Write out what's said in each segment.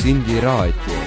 Sindi raadio.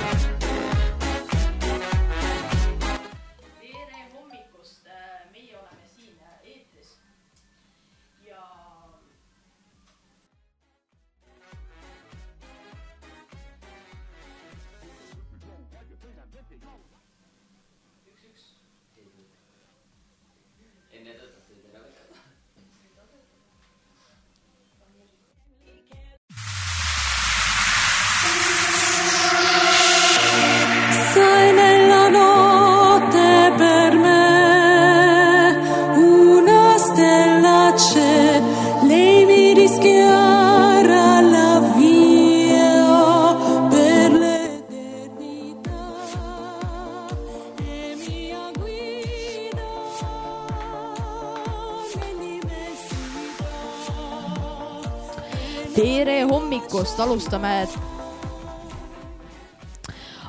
alustame,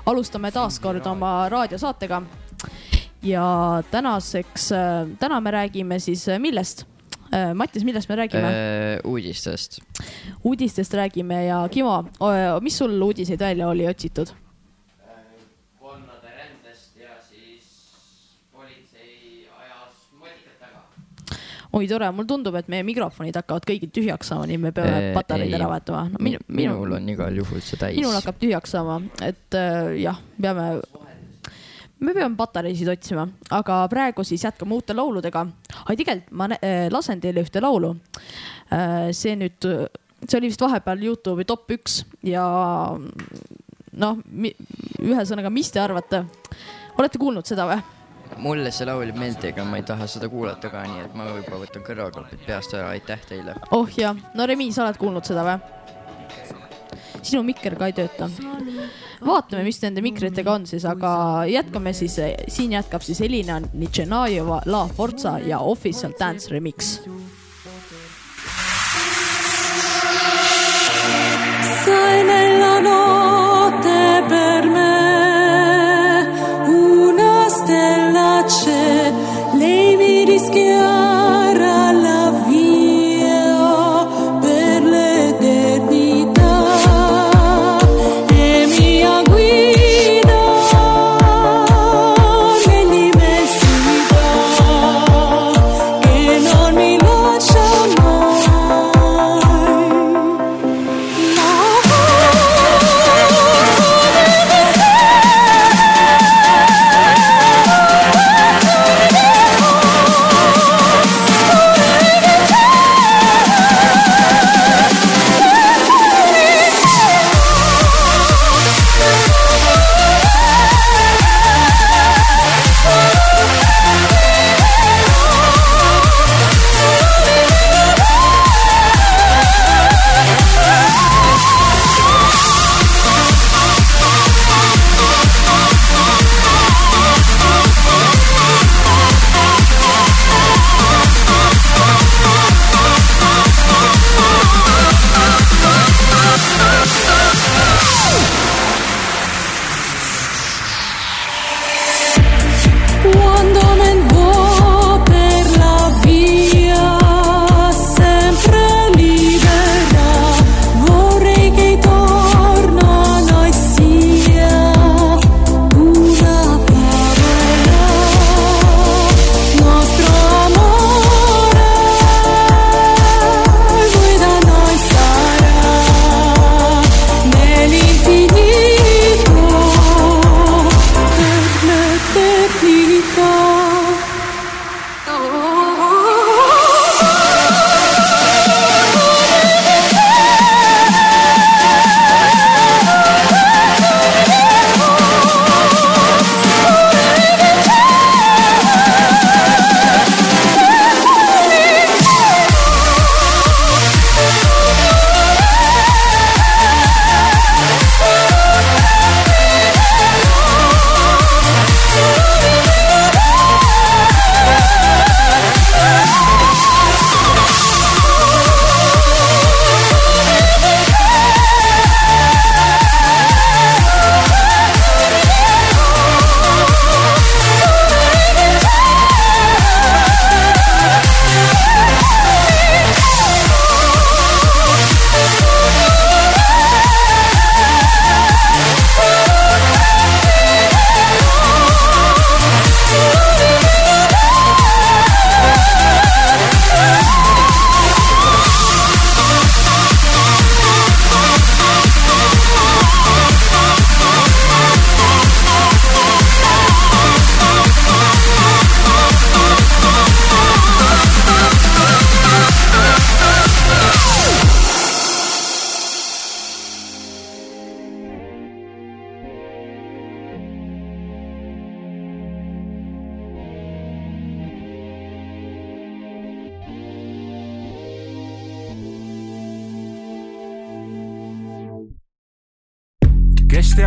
alustame taas kord oma raadiosaatega. ja tänaseks, täna me räägime siis äh, millest? Mattis, millest me räägime? uudistest. uudistest räägime ja Kimo, mis sul uudiseid välja oli otsitud? Oi tore, mulle tundub, et meie mikrofonid hakkavad kõigil tühjaks saama, nii me peame Äh, patareid ei. ära vahetama no,. minu, minul on igal juhul see täis. minul hakkab tühjaks saama, et äh, jah, peame, me peame patareisid otsima, aga praegu siis jätkame uute lauludega. ai, tegelikult ma äh, lasen teile ühte laulu. see nüüd, see oli vist vahepeal Youtube'i top üks ja noh, ühesõnaga, mis te arvate? olete kuulnud seda või? Mulle see laul ei meeldi, ega ma ei taha seda kuulata ka, nii et ma võib-olla võtan kõrvaklapid peast ära, aitäh teile. oh jah, no Remi, sa oled kuulnud seda või? sinu mikker ka ei tööta. vaatame, mis nende mikritega on siis, aga jätkame siis, siin jätkab siis Elina Nitšenajeva La Forza ja Official Dance Remix. Sai nella notte per me nella lei mi rischia.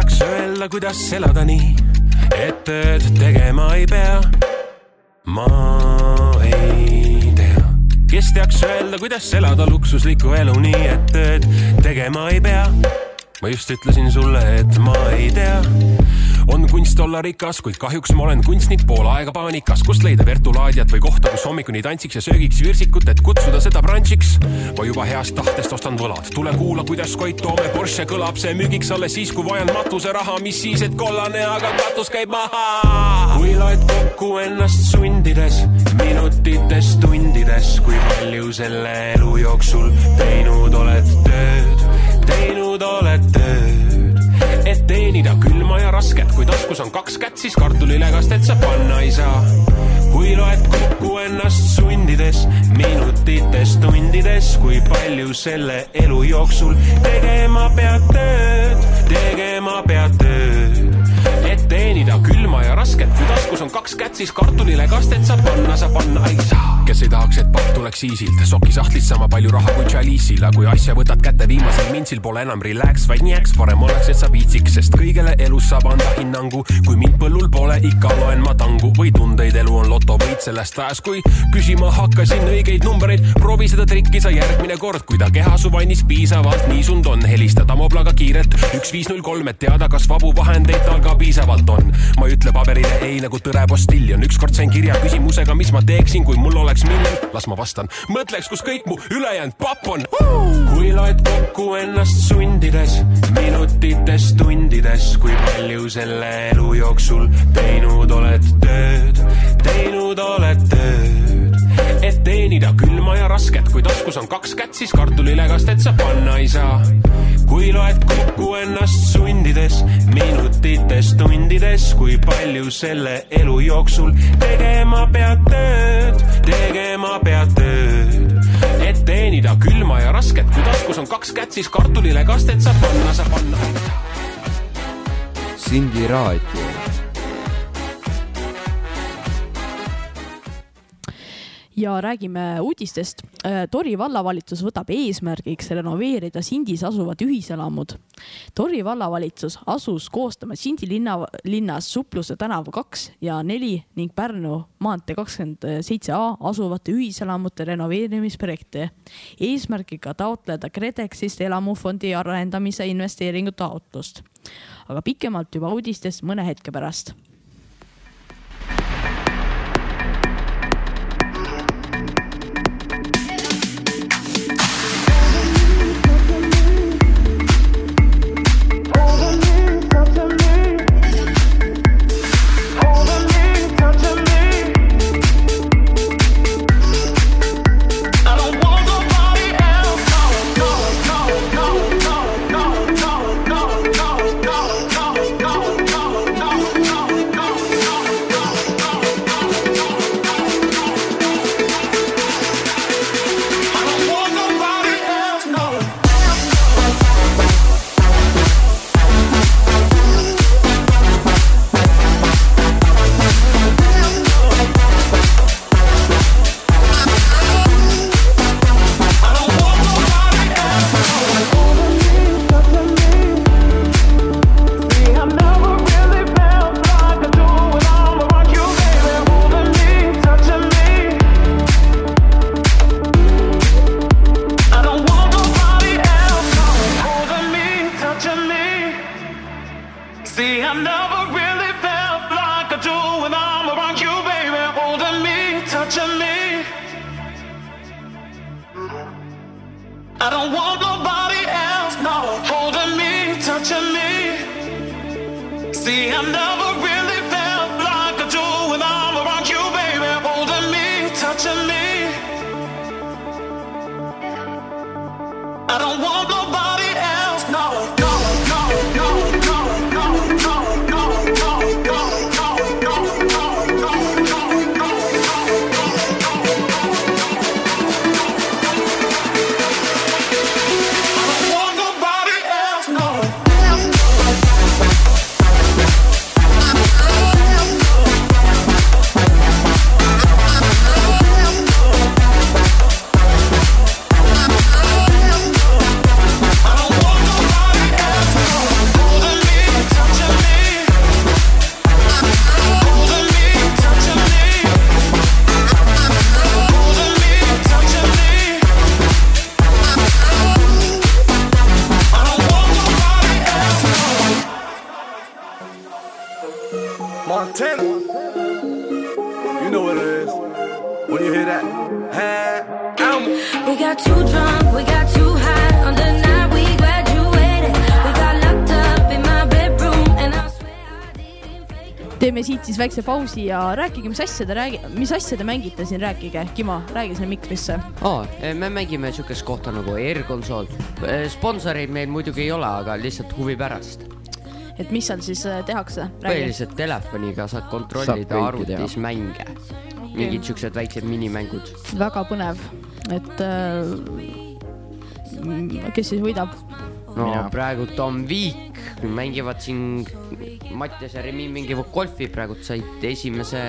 Kes teaks öelda, kuidas elada nii, et tööd tegema ei pea. ma ei tea, kes teaks öelda, kuidas elada luksuslikku elu nii, et tööd tegema ei pea. ma just ütlesin sulle, et ma ei tea on kunst olla rikas, kuid kahjuks ma olen kunstnik pool aega paanikas, kust leida virtulaadiat või kohta, kus hommikuni tantsiks ja söögiks virsikut, et kutsuda seda brunchiks. ma juba heast tahtest ostan võlad, tule kuula, kuidas Koit Toome Porsche kõlab, see müügiks alles siis, kui vajan matuseraha, mis siis, et kollane, aga katus käib maha. kui loed kokku ennast sundides, minutites, tundides, kui palju selle elu jooksul teinud oled tööd, teinud oled tööd et teenida külma ja rasket, kui taskus on kaks kätt, siis kartulilegast, et sa panna ei saa. kui loed kokku ennast sundides, minutites, tundides, kui palju selle elu jooksul tegema pead tööd, tegema pead tööd, et teenida külma ja rasket, kui taskus on kaks kätt, siis kartulilegast, et sa panna, sa panna ei saa. kes ei tahaks, et papp tuleks isilt, sokisahtlist sama palju raha kui Chalice'il, aga kui asja võtad kätte viimasel mintsil, pole enam relax, vaid niaks, parem oleks, et sa viitsiks, sest kõigele elus saab anda hinnangu. kui mind põllul pole, ikka loen ma tangu. Või tundeid, elu on lotovõit sellest ajast, kui küsima hakkasin õigeid numbreid, proovi seda trikki sa järgmine kord, kui ta keha su vannis piisavalt niisund on, helista Tamoblaga kiirelt. Üks viis null kolm, et teada, kas vabu vahendeid tal ka piisavalt on. ma ei ütle paberile ei nagu tõre postiljon, ükskord sain kirja küsimusega, mis ma teeksin, kui mul oleks miljon, las ma vastan, mõtleks, kus kõik mu ülejäänud papp on. kui loed kokku ennast sundides, minutites, tundides, kui palju selle elu jooksul teinud oled tööd, teinud oled tööd, et teenida külma ja rasket, kui taskus on kaks kätt, siis kartulilegast, et sa panna ei saa. kui loed kokku ennast sundides, minutites, tundides, kui palju selle elu jooksul tegema pead tööd, tegema pead tööd, et teenida külma ja rasket, kui taskus on kaks kätt, siis kartulilegast, et sa panna, sa panna. Sindi raadio. Ja räägime uudistest. Tori vallavalitsus võtab eesmärgiks renoveerida Sindis asuvad ühiselamud. Tori vallavalitsus asus koostama Sindi linna, linnas Supluse tänava kaks ja neli ning Pärnu maantee kakskümmend seitse A asuvate ühiselamute renoveerimisprojekte. eesmärgiga taotleda KredExist elamufondi arendamise investeeringu taotlust. aga pikemalt juba uudistest mõne hetke pärast Montana. You know what it is. When you hear that, hey, Elmo. We got too drunk, we got too high on the night we graduated. We got locked up in my bedroom and I swear I didn't fake it. teeme siit siis väikse pausi ja rääkige, mis asja te räägi-, mis asja te mängite siin, rääkige, Kimo, räägi sinna mikrisse. aa, me mängime siukest kohta nagu Air-konsool. sponsoreid meil muidugi ei ole, aga lihtsalt huvi pärast. Et mis seal siis äh, tehakse? põhiliselt telefoniga saad kontrollida Saab kõike arvutis mänge. mingid siuksed väiksed minimängud. väga põnev, et äh, kes siis võidab? no Mina. praegult on Viik, mängivad siin, Mattias ja Remi mängivad golfi, praegult said esimese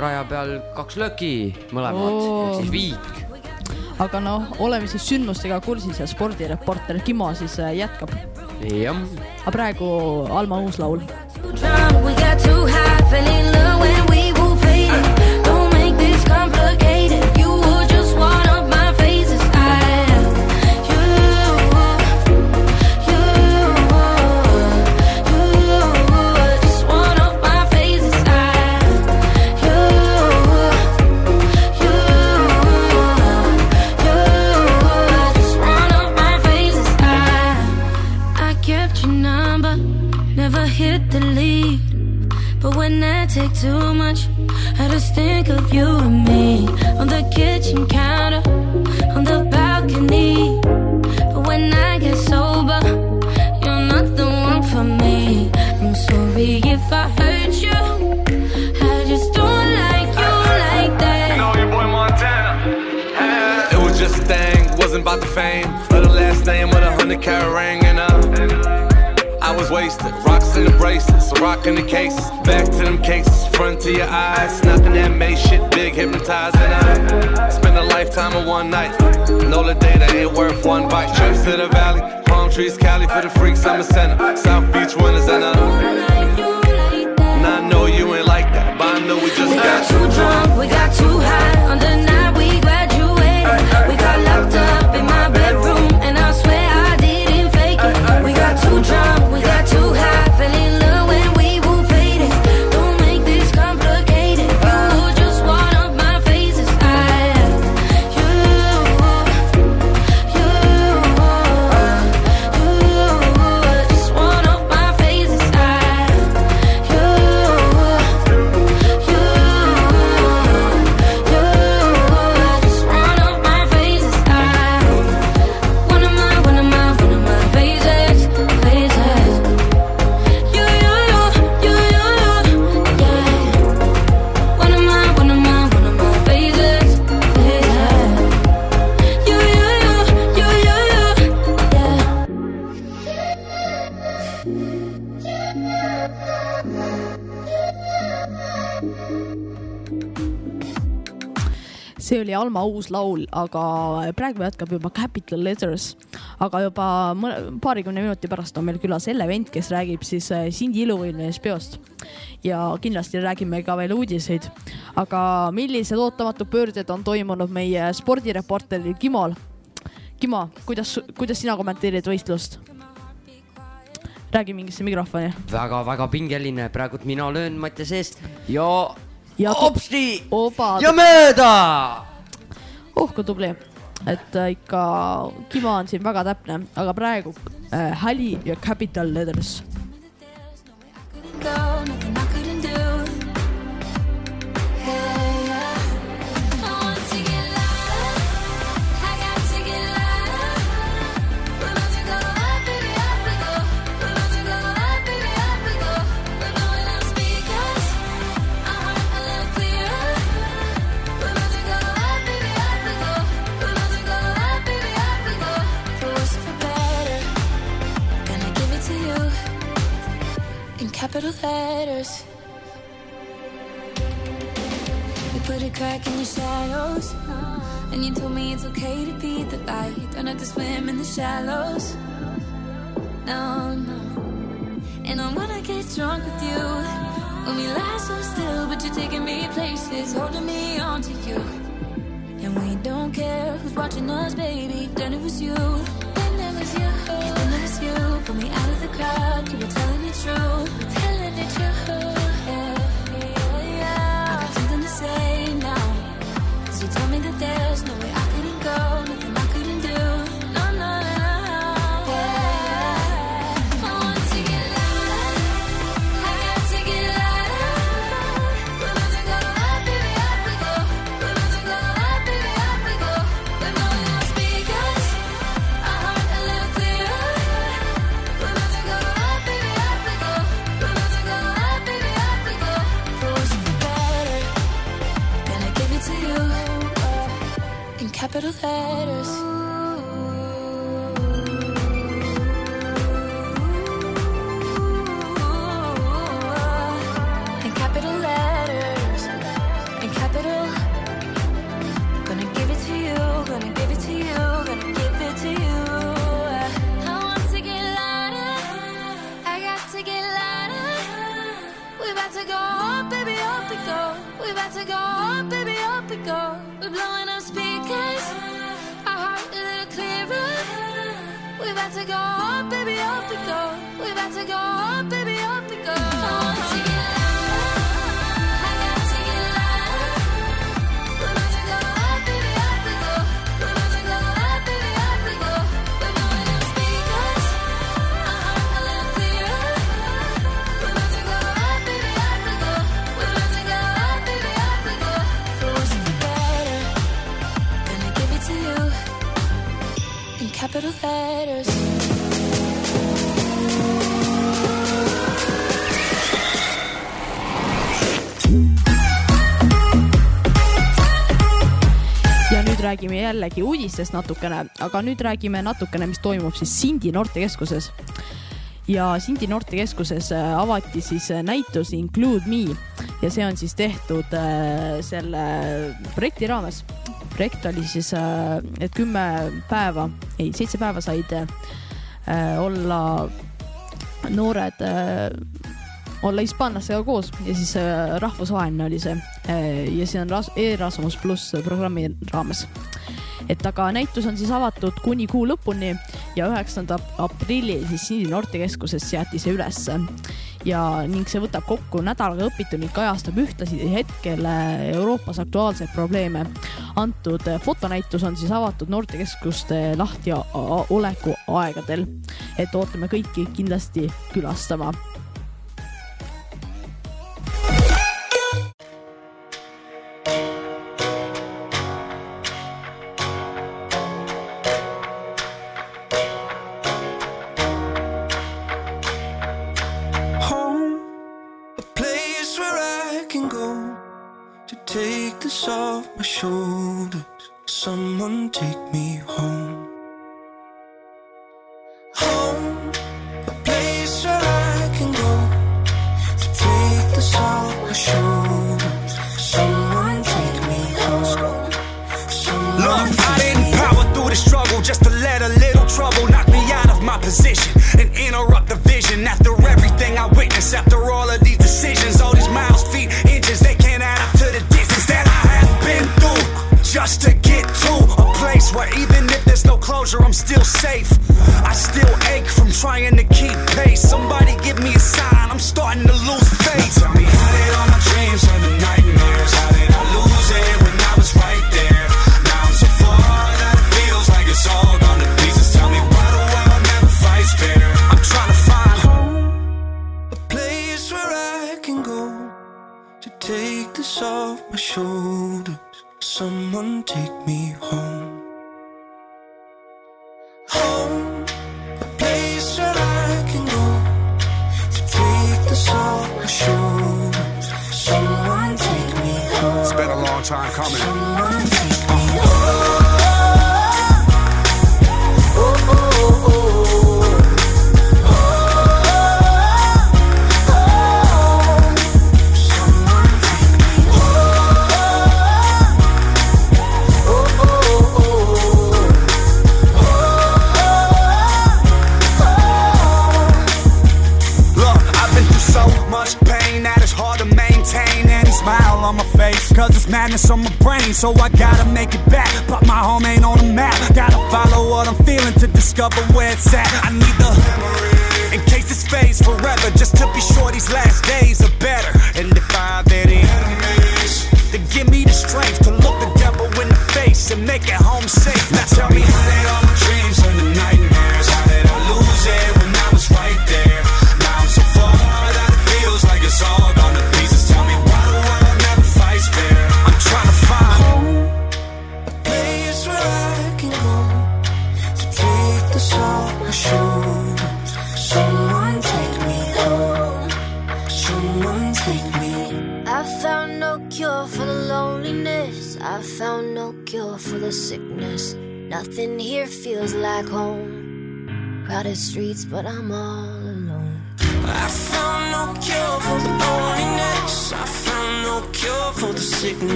raja peal kaks lööki mõlemad Oo. ehk siis Viik. aga noh, oleme siis sündmustega kursis ja spordireporter Kimo siis äh, jätkab. jah, aga praegu Alma uus laul. Too drunk, we got too high, fell in love when we were faded. Don't make this complicated. You too much, I just think of you and me on the kitchen counter, on the balcony. But when I get sober, you're not the one for me. I'm sorry if I hurt you. I just don't like you like You that. know your boy Montana. It was just a thing, wasn't about the fame. Or the last name with a hundred carat ring and I was wasted, rocks in the bracelets, so rocking the cases. Back to them cases, front to your eyes, knocking that May shit, big hypnotizing. I spend a lifetime of one night. Know the day that ain't worth one bite. Trips to the valley, palm trees, Cali for the freaks, I'm a center. South Beach winners and Like you like that. and I know you ain't like that, but I know we just We got got too drunk, we got too high on the night Alma uus laul, aga praegu jätkab juba Capital Letters. aga juba paarikümne minuti pärast on meil külas Elle Vent, kes räägib siis äh, Sindi iluvõimlemisest peost. ja kindlasti räägime ka veel uudiseid. aga millised ootamatud pöörded on toimunud meie spordireporteril Kimol? Kimo, kuidas, kuidas sina kommenteerid võistlust? räägi mingisse mikrofoni. väga-väga pingeline, praegult mina löön Mattiase eest ja, Ja hopsti ja mööda. Oh kui tubli, et äh, ikka Kimo on siin väga täpne, aga praegu äh, Häli ja Capital Letters. Capital letters. We put a crack in your shadows, and you told me it's okay to be the light. Don't have to swim in the shallows. No, no. And I wanna get drunk with you. When we lie so still, but you're taking me places, holding me onto you. And we don't care who's watching us, baby. Then it was you. Then it was you. Then it was you. Pull me out of the crowd. You were telling the truth. little letter jällegi uudistest natukene, aga nüüd räägime natukene, mis toimub siis Sindi noortekeskuses. ja Sindi noortekeskuses äh, avati siis äh, näitus Include Me ja see on siis tehtud äh, selle projekti raames. projekt oli siis, et kümme päeva, ei, seitse päeva said olla noored olla hispaanlastega koos ja siis rahvusvaheline oli see. ja see on Erasmus pluss programmi raames et aga näitus on siis avatud kuni kuu lõpuni ja üheksanda aprillil siis Sinise noortekeskuses seati see ülesse. Ja ning see võtab kokku nädalaga õpitu ning kajastab ühtlasi hetkel äh, Euroopas aktuaalseid probleeme. antud äh, fotonäitus on siis avatud noortekeskuste lahtioleku aegadel, et ootame kõiki kindlasti külastama.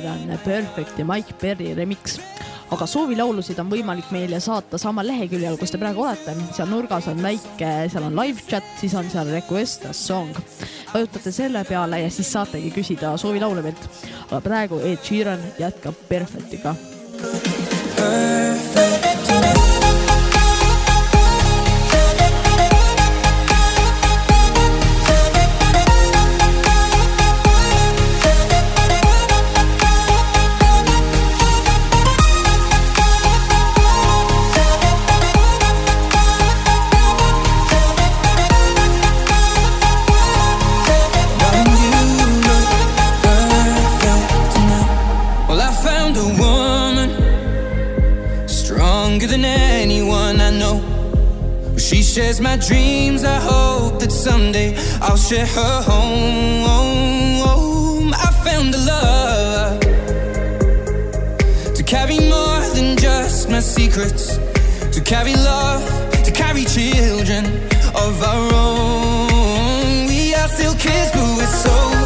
Piran, Perfect ja Mike Perry remix. aga soovilaulusid on võimalik meile saata samal leheküljel, kus te praegu olete, seal nurgas on väike, seal on live chat, siis on seal request a song. vajutate selle peale ja siis saategi küsida soovilaule meilt. aga praegu Ed Sheeran jätkab Perfectiga. shares my dreams. I hope that someday I'll share her home. I found a love to carry more than just my secrets, to carry love, to carry children of our own. We are still kids, but we're so.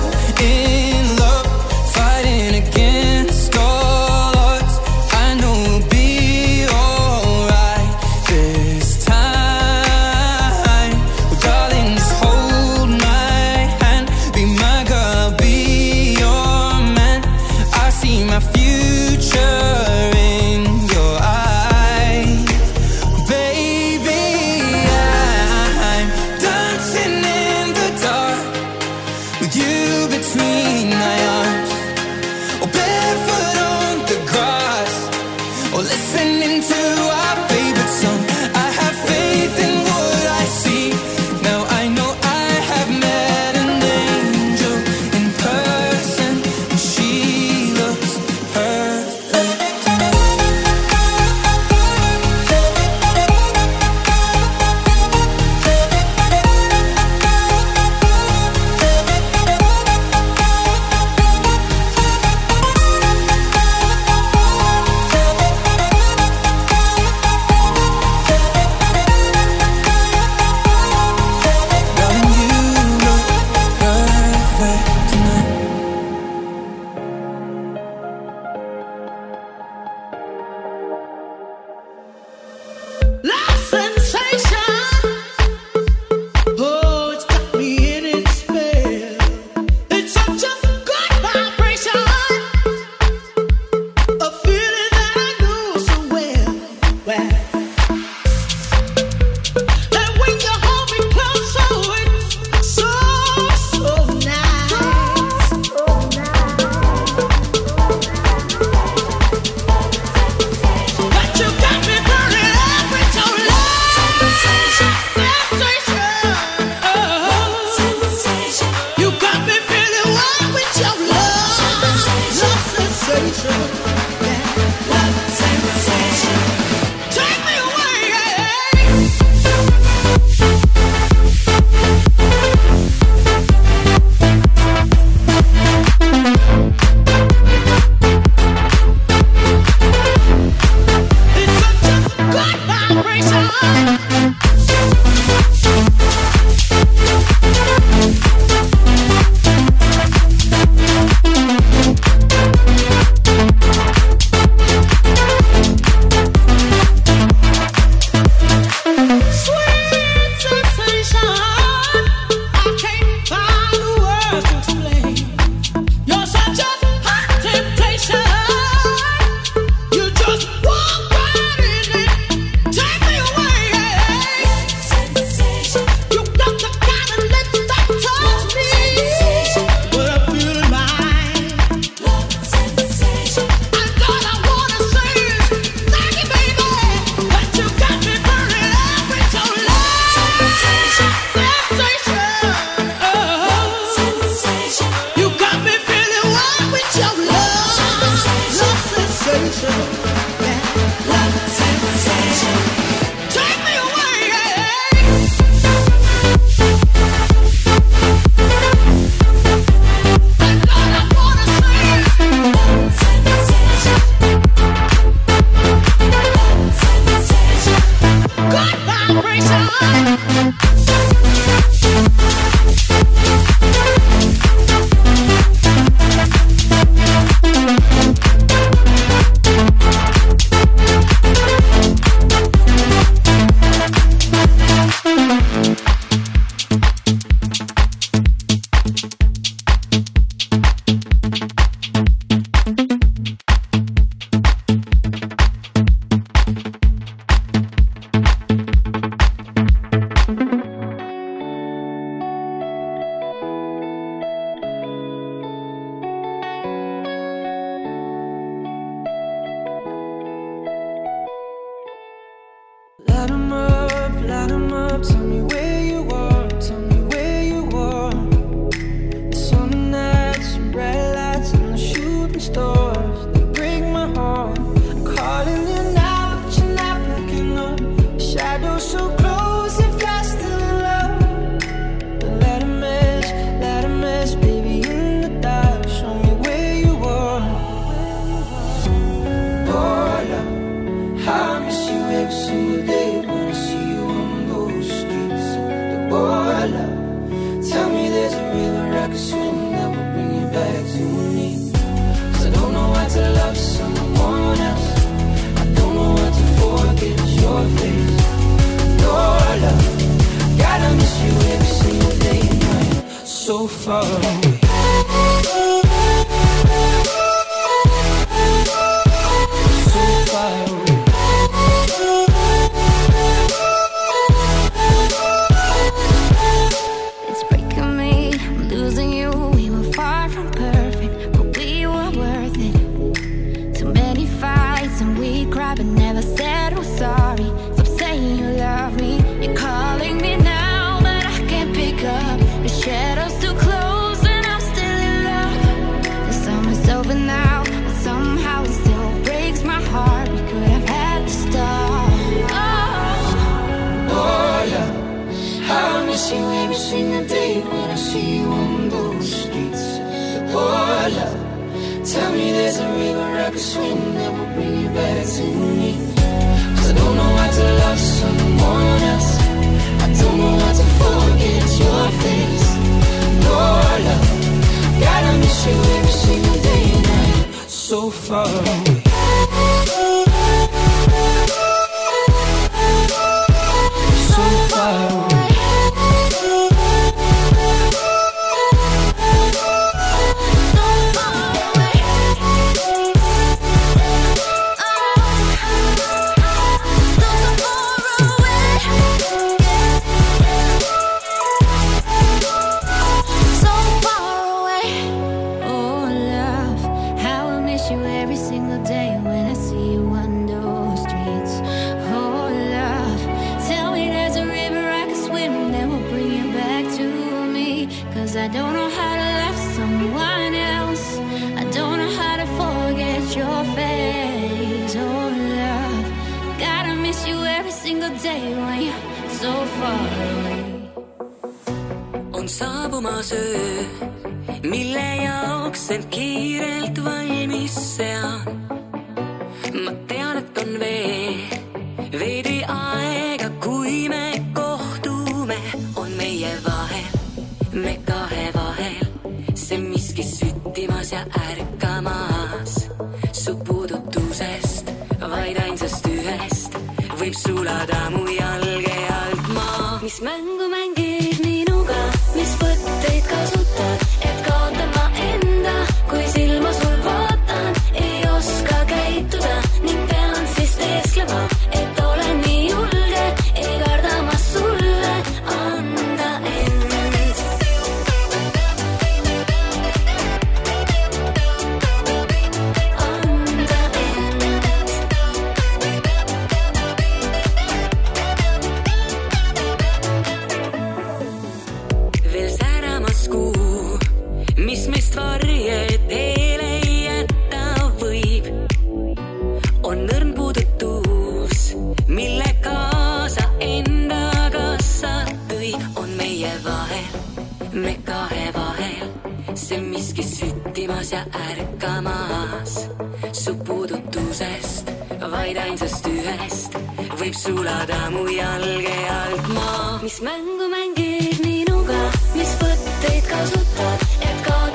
taas ja ärkamas su puudutusest, vaid ainsast ühest võib sulada mu jalge alt maa. mis mängu mängid minuga, mis võtteid kasutad, et kaotada?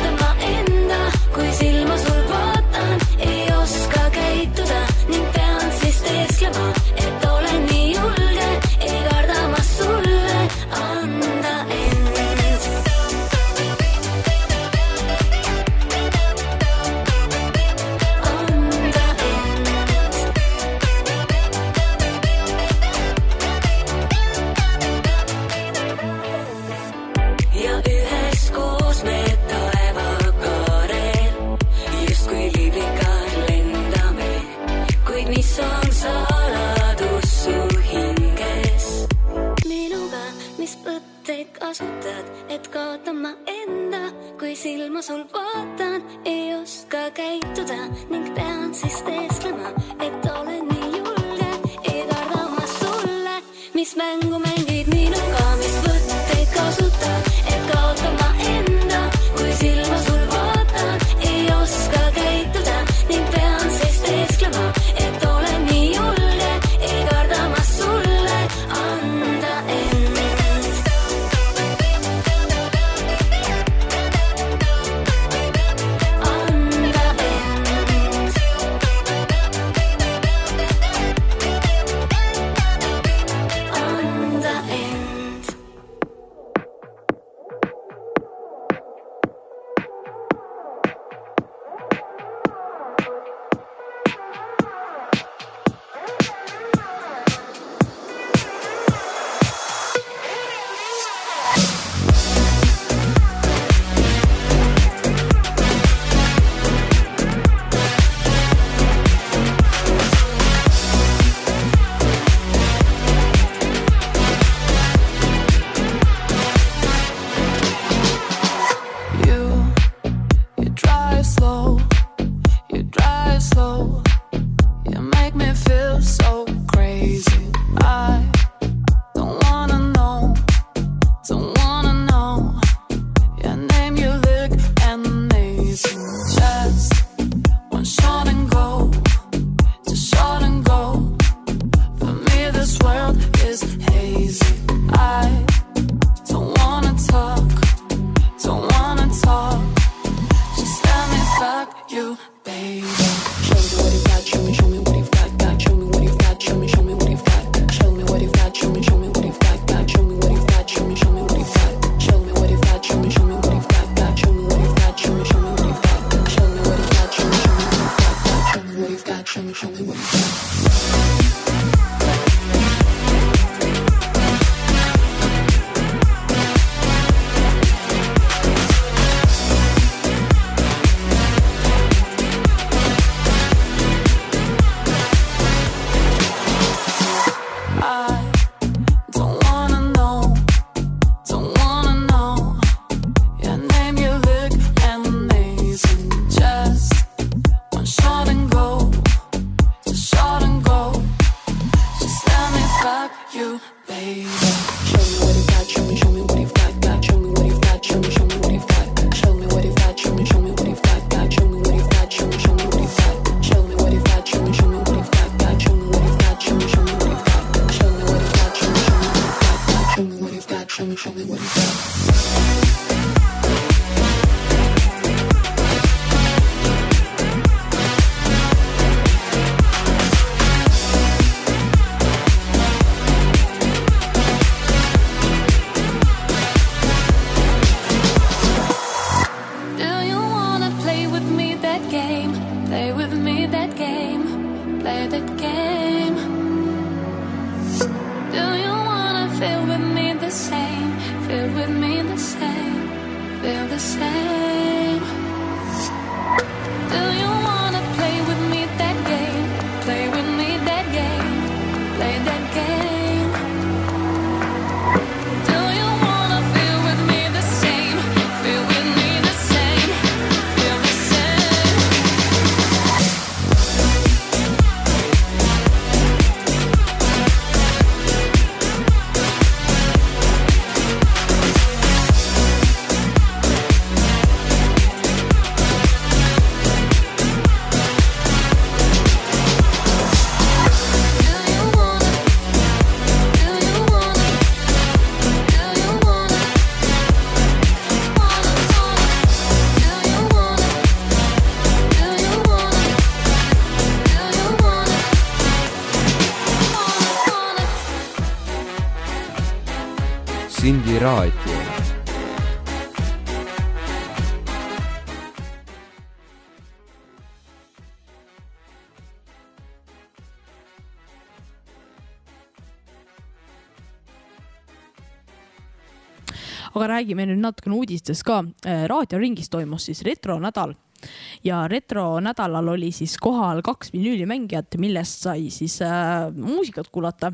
raadio. aga räägime nüüd natukene uudistest ka. Äh, raadioringis toimus siis retronädal ja retronädalal oli siis kohal kaks vinüülimängijat, millest sai siis äh, muusikat kuulata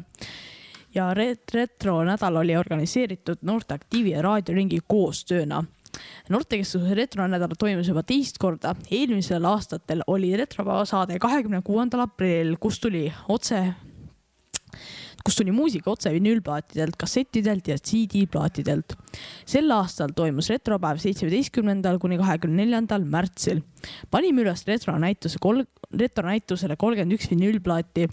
ja ret-, retronädal oli organiseeritud Noorte Aktiivi ja Raadioringi koostööna noortekeskuse retronädal toimus juba teist korda. eelmisel aastatel oli retropäeva saade kahekümne kuuendal aprillil, kus tuli otse kus tuli muusika otse vinüülplaatidelt, kassettidelt ja CD-plaatidelt. sel aastal toimus retropäev seitsmeteistkümnendal kuni kahekümne neljandal märtsil. panime üles retronäituse kolm, retronäitusele kolmkümmend üks vinüülplaati,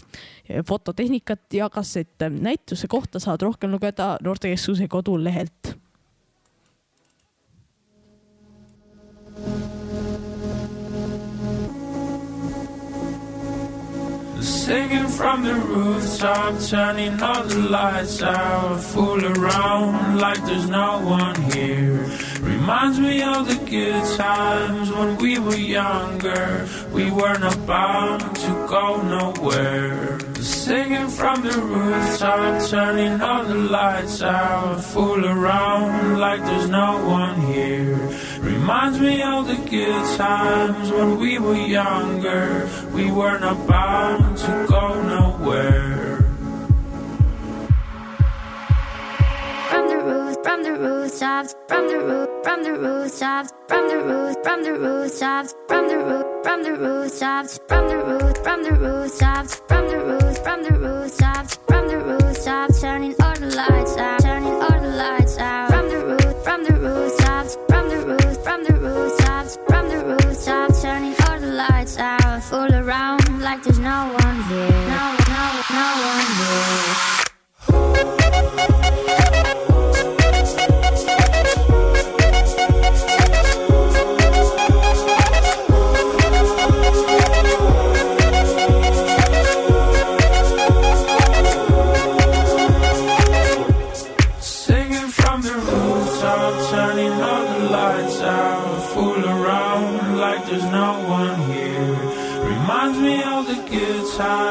eh, fototehnikat ja kassette. näituse kohta saad rohkem lugeda Noortekeskuse kodulehelt Singing from the rooftop, turning all the lights out. Fool around like there's no one here. Reminds me of the good times when we were younger. We were not bound to go nowhere. Singing from the rooftop, turning all the lights out. Fool around like there's no one here. Reminds me of the good times when we were younger. We were not bound to go nowhere. From the roof, from the rooftops, from the roof, from the rooftops, from the roof, from the rooftops, from the roof, from the rooftops, from the roof, from the rooftops, from the roof, from the rooftops, from the rooftops, turning all the lights out, turning all the lights out. From the roof, from the rooftops, from the roof, from the rooftops, from the rooftops, turning all the lights out, full around like there's no one here, no, no, no one here. The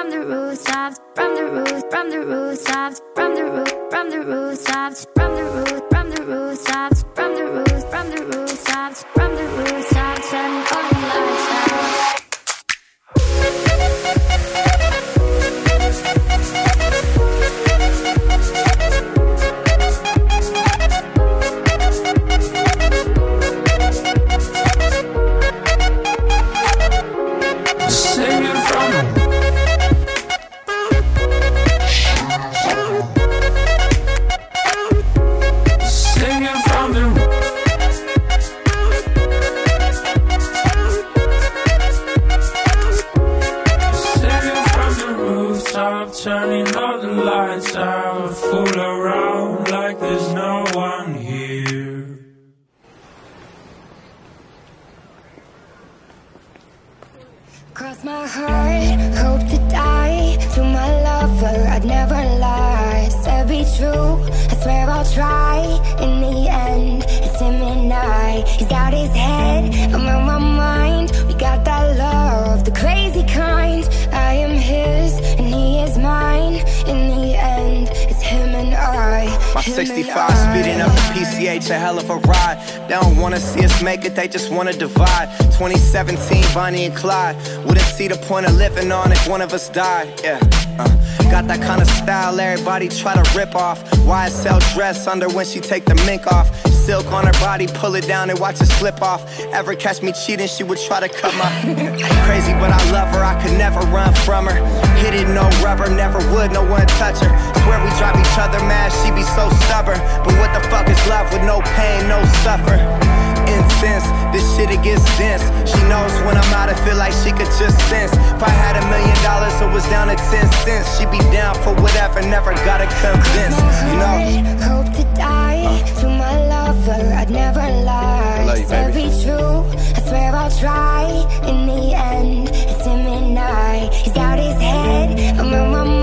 from the rooftops, from the roof, from the rooftops, from the roof, from the rooftops, from the roof, from the rooftops, from the roof, from the rooftops, from the rooftops, turning turning all the lights out. Fool around like there's no one here. Cross my heart, hope to die. To my lover, I'd never lie. Said be true, I swear I'll try. In the end, it's him and I. He's got his head, I'm on my mind. We got that My 65 I. speeding up the PCH, a hell of a ride. They don't wanna see us make it, they just wanna divide. 2017, Bonnie and Clyde. Wouldn't see the point of living on if one of us died. Yeah. uh. Got that kind of style everybody try to rip off. YSL dress under when she take the mink off. Silk on her body, pull it down and watch it slip off. Ever catch me cheating, she would try to cut my. Crazy, but I love her, I could never run from her. Hit it, no rubber, never would, no one touch her. Swear we drive each other mad, she be so stubborn. But what the fuck is love with no pain, no suffer? Incense, this shit it gets dense. She knows when I'm out, I feel like she could just sense. If I had a million dollars, it was down to 10 cents. She'd be down for whatever, never gotta convince, you know? Hope to die to my lover. I'd never lie. love you, Said baby. be true. I swear I'll try. In the end, it's him and I. He's out his head. I'm on my mind.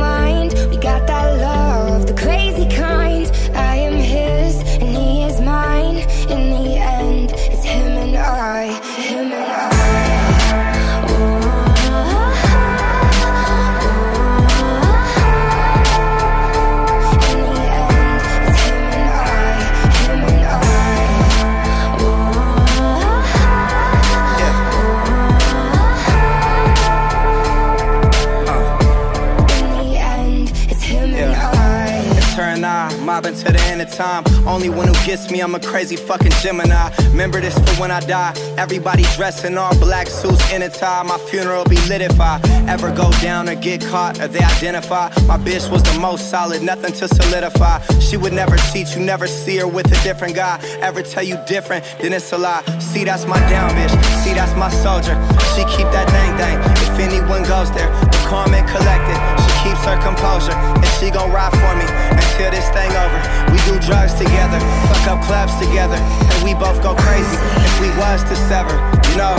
Time. Only one who gets me, I'm a crazy fucking Gemini. Remember this for when I die. Everybody dressed in all black suits in a tie. My funeral be lit if I ever go down or get caught or they identify. My bitch was the most solid, nothing to solidify. She would never cheat, you never see her with a different guy. Ever tell you different, then it's a lie. See, that's my down bitch. See, that's my soldier. She keep that thing thing. If anyone goes there, the calm and collected. She keeps her composure, and she gon' ride for me until this thing over. We do drugs together, fuck up clubs together, and we both go crazy if we was to sever. You know,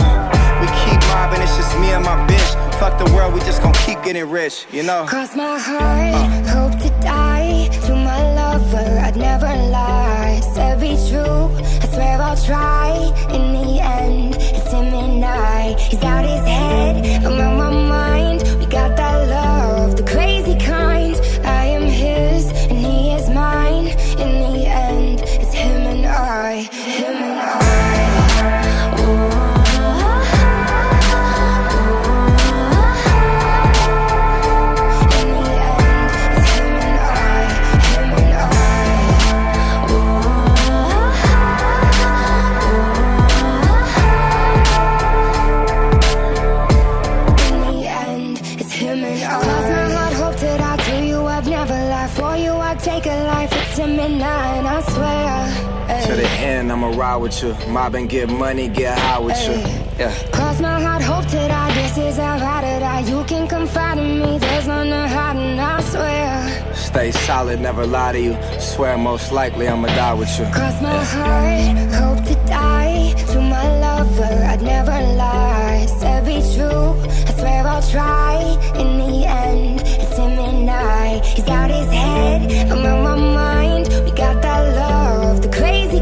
we keep mobbing, it's just me and my bitch. Fuck the world, we just gon' keep getting rich. You know. Cross my heart, uh. hope to die. To my lover, I'd never lie. Said be true, I swear I'll try. In the end, night. He's out his head, I'm on my with you. Mob and get money, get high with you. Yeah. Cross my heart, hope to die. This is how I to die. You can confide in me. There's none to hide, and I swear. Stay solid, never lie to you. Swear most likely I'ma die with you. Cross my heart, hope to die. To my lover, I'd never lie. Said be true, I swear I'll try. In the end, it's him and I. He's out his head, I'm on my mind. We got that love, the crazy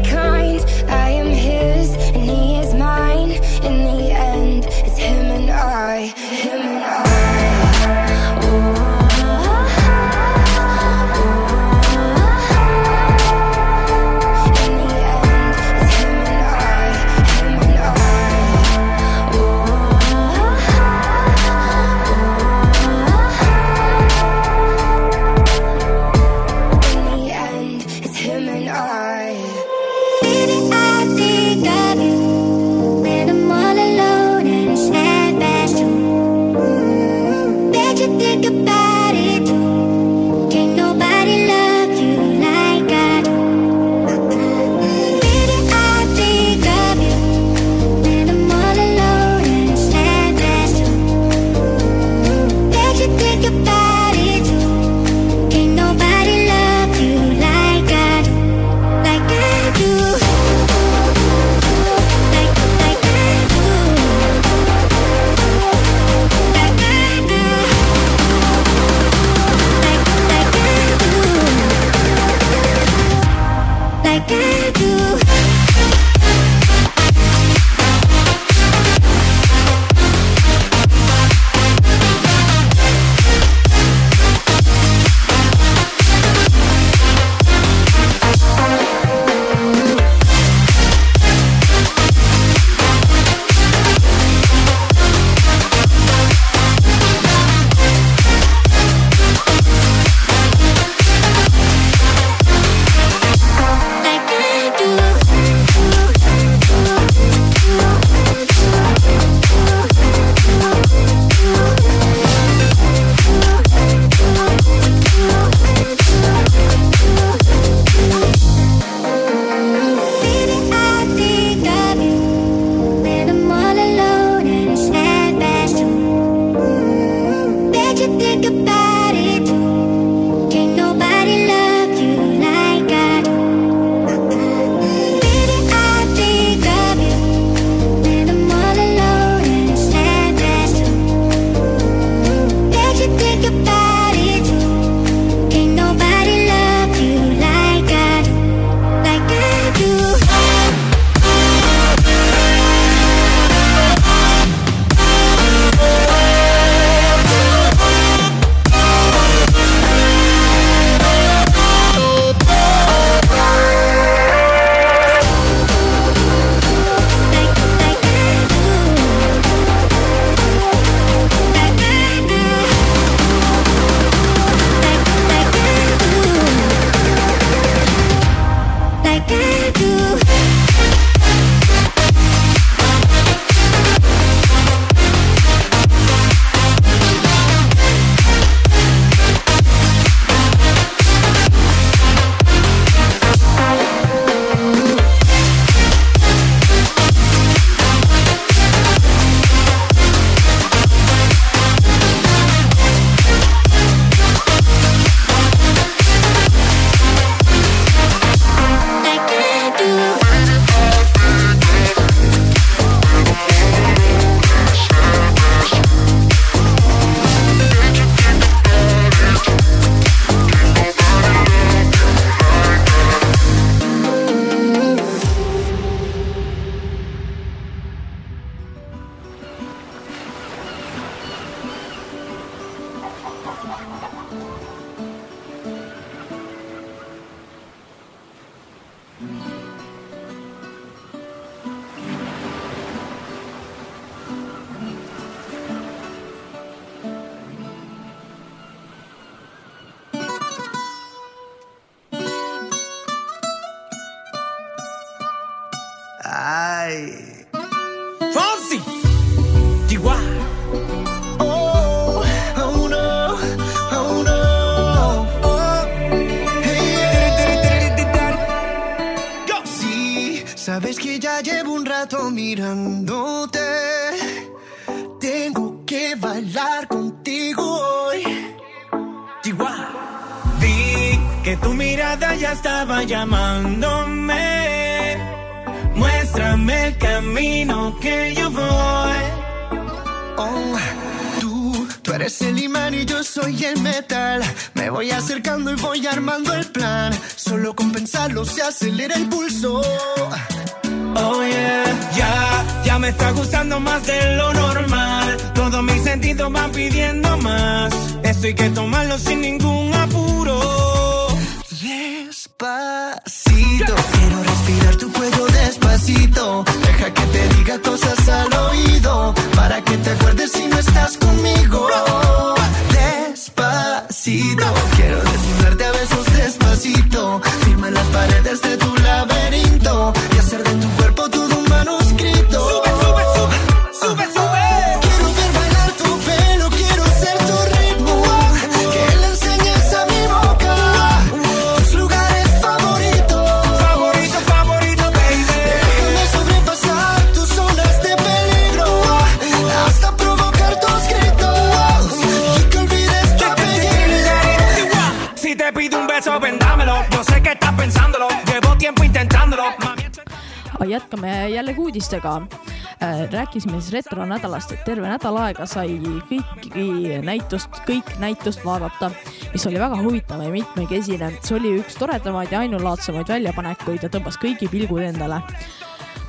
retronädalast, et terve nädal aega sai kõiki näitust, kõik näitust vaadata, mis oli väga huvitav ja mitmekesine. see oli üks toredamaid ja ainulaadsemaid väljapanekuid ja tõmbas kõigi pilgud endale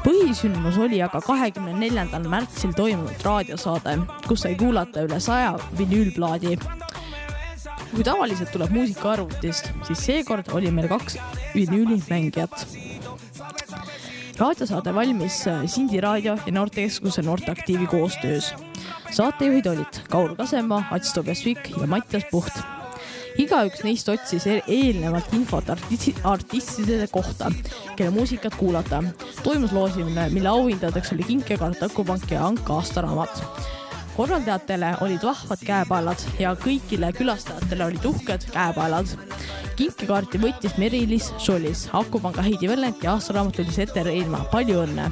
põhisündmus oli aga kahekümne neljandal märtsil toimunud raadiosaade, kus sai kuulata üle saja vinüülplaadi. kui tavaliselt tuleb muusika arvutist, siis seekord oli meil kaks vinüülimängijat raadiosaade valmis äh, Sindi raadio ja Noortekeskuse Noorteaktiivi koostöös. saatejuhid olid Kaur Kasemaa, Ats Tobias-Vikk ja Mattias Puht. igaüks neist otsis e- eelnevalt infot artisti, artistide kohta, kelle muusikat kuulata. toimus loosimine, mille auhindadeks oli kinkekaart, Akupank ja Anka aastaraamat korraldajatele olid vahvad käepaelad ja kõigile külastajatele olid uhked käepaelad. kinkekaarti võitis Merilis Šolis, Akupanga Heidi Vellent ja aastaraamat oli Sete Reilmaa, palju õnne.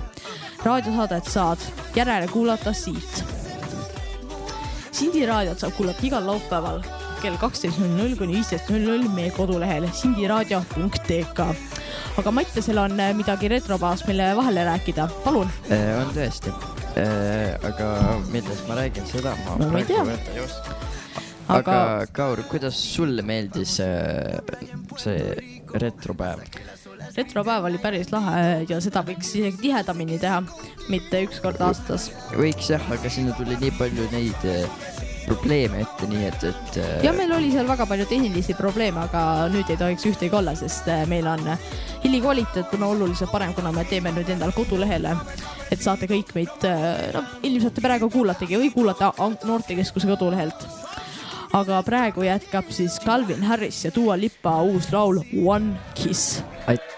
raadiosaadet saad järele kuulata siit. Sindi raadiot saab kuulata igal laupäeval kell kaksteist null null kuni viisteist null null meie kodulehel sindiraadio.tk. aga Mattiasel on äh, midagi retrobaas, mille vahele rääkida, palun. Äh, on tõesti. aga millest ma räägin, seda ma No ma ei praegu tea. oska. Aga- aga Kaur, kuidas sulle meeldis äh, see retropäev? retropäev oli päris lahe ja seda võiks isegi tihedamini teha, mitte üks kord aastas. võiks jah, aga sinna tuli nii palju neid äh, probleeme ette, nii et, et äh, ja meil oli seal väga palju tehnilisi probleeme, aga nüüd ei tohiks ühtegi olla, sest äh, meil on helikvaliteet on oluliselt parem, kuna me teeme nüüd endale kodulehele, et saate kõik meid, no ilmselt te praegu kuulategi või kuulate Noortekeskuse kodulehelt. aga praegu jätkab siis Calvin Harris ja Dua Lipa uus laul One Kiss. Ait-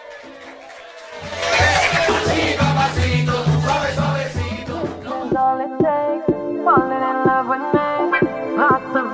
me, possibilities.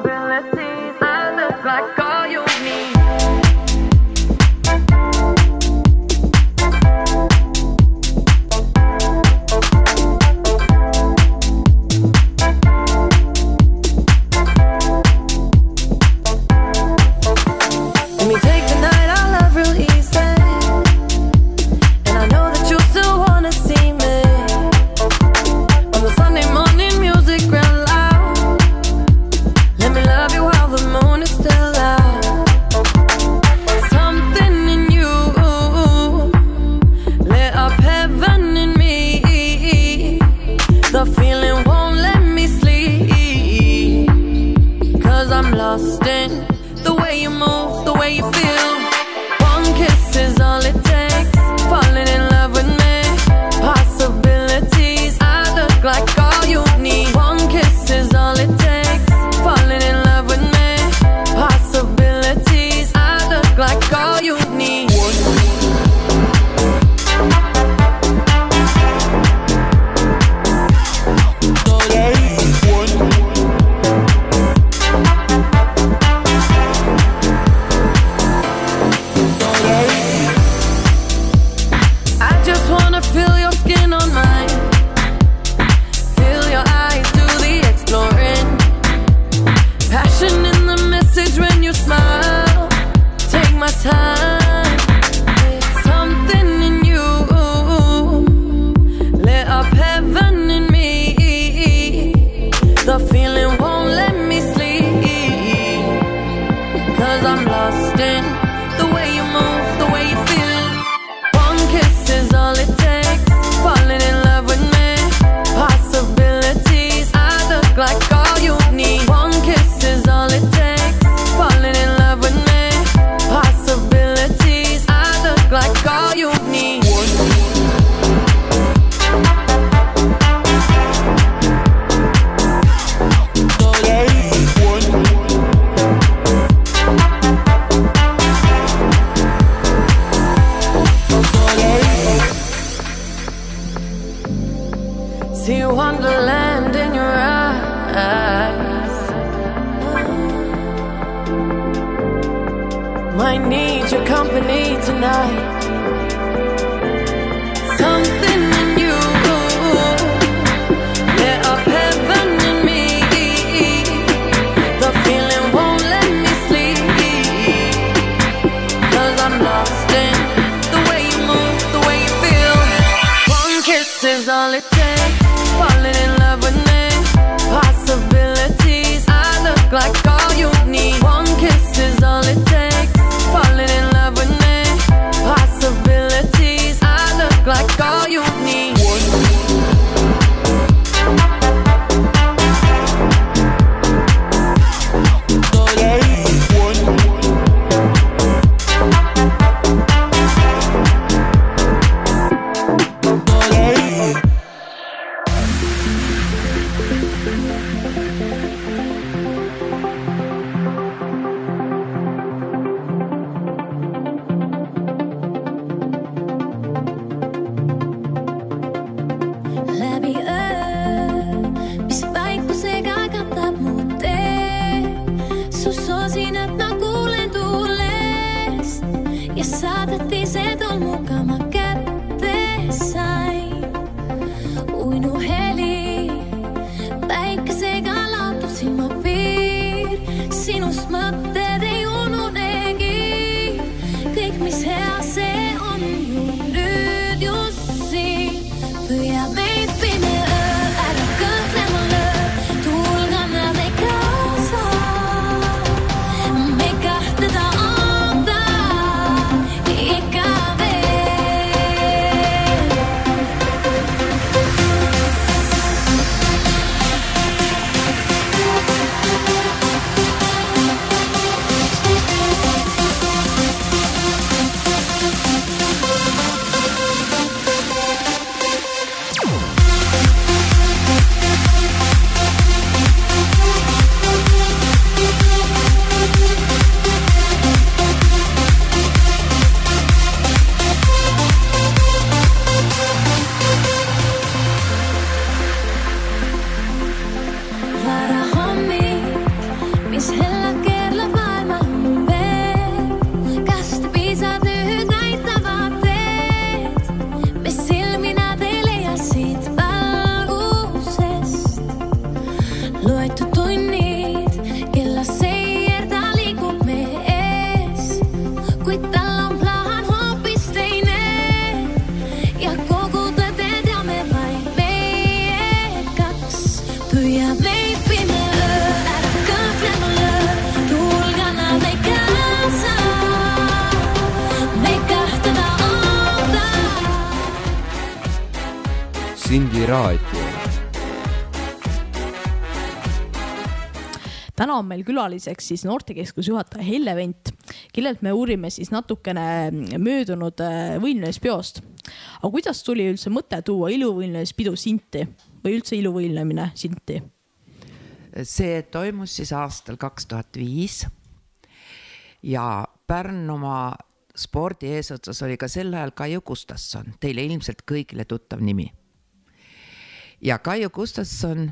külaliseks siis noortekeskuse juhataja Helle Vent, kellelt me uurime siis natukene möödunud äh, võimlemispeost. aga kuidas tuli üldse mõte tuua iluvõimlemispidu Sinti või üldse iluvõimlemine Sinti? see toimus siis aastal kaks tuhat viis ja Pärnumaa spordi eesotsas oli ka sel ajal Kaiu Gustasson, teile ilmselt kõigile tuttav nimi. ja Kaiu Gustasson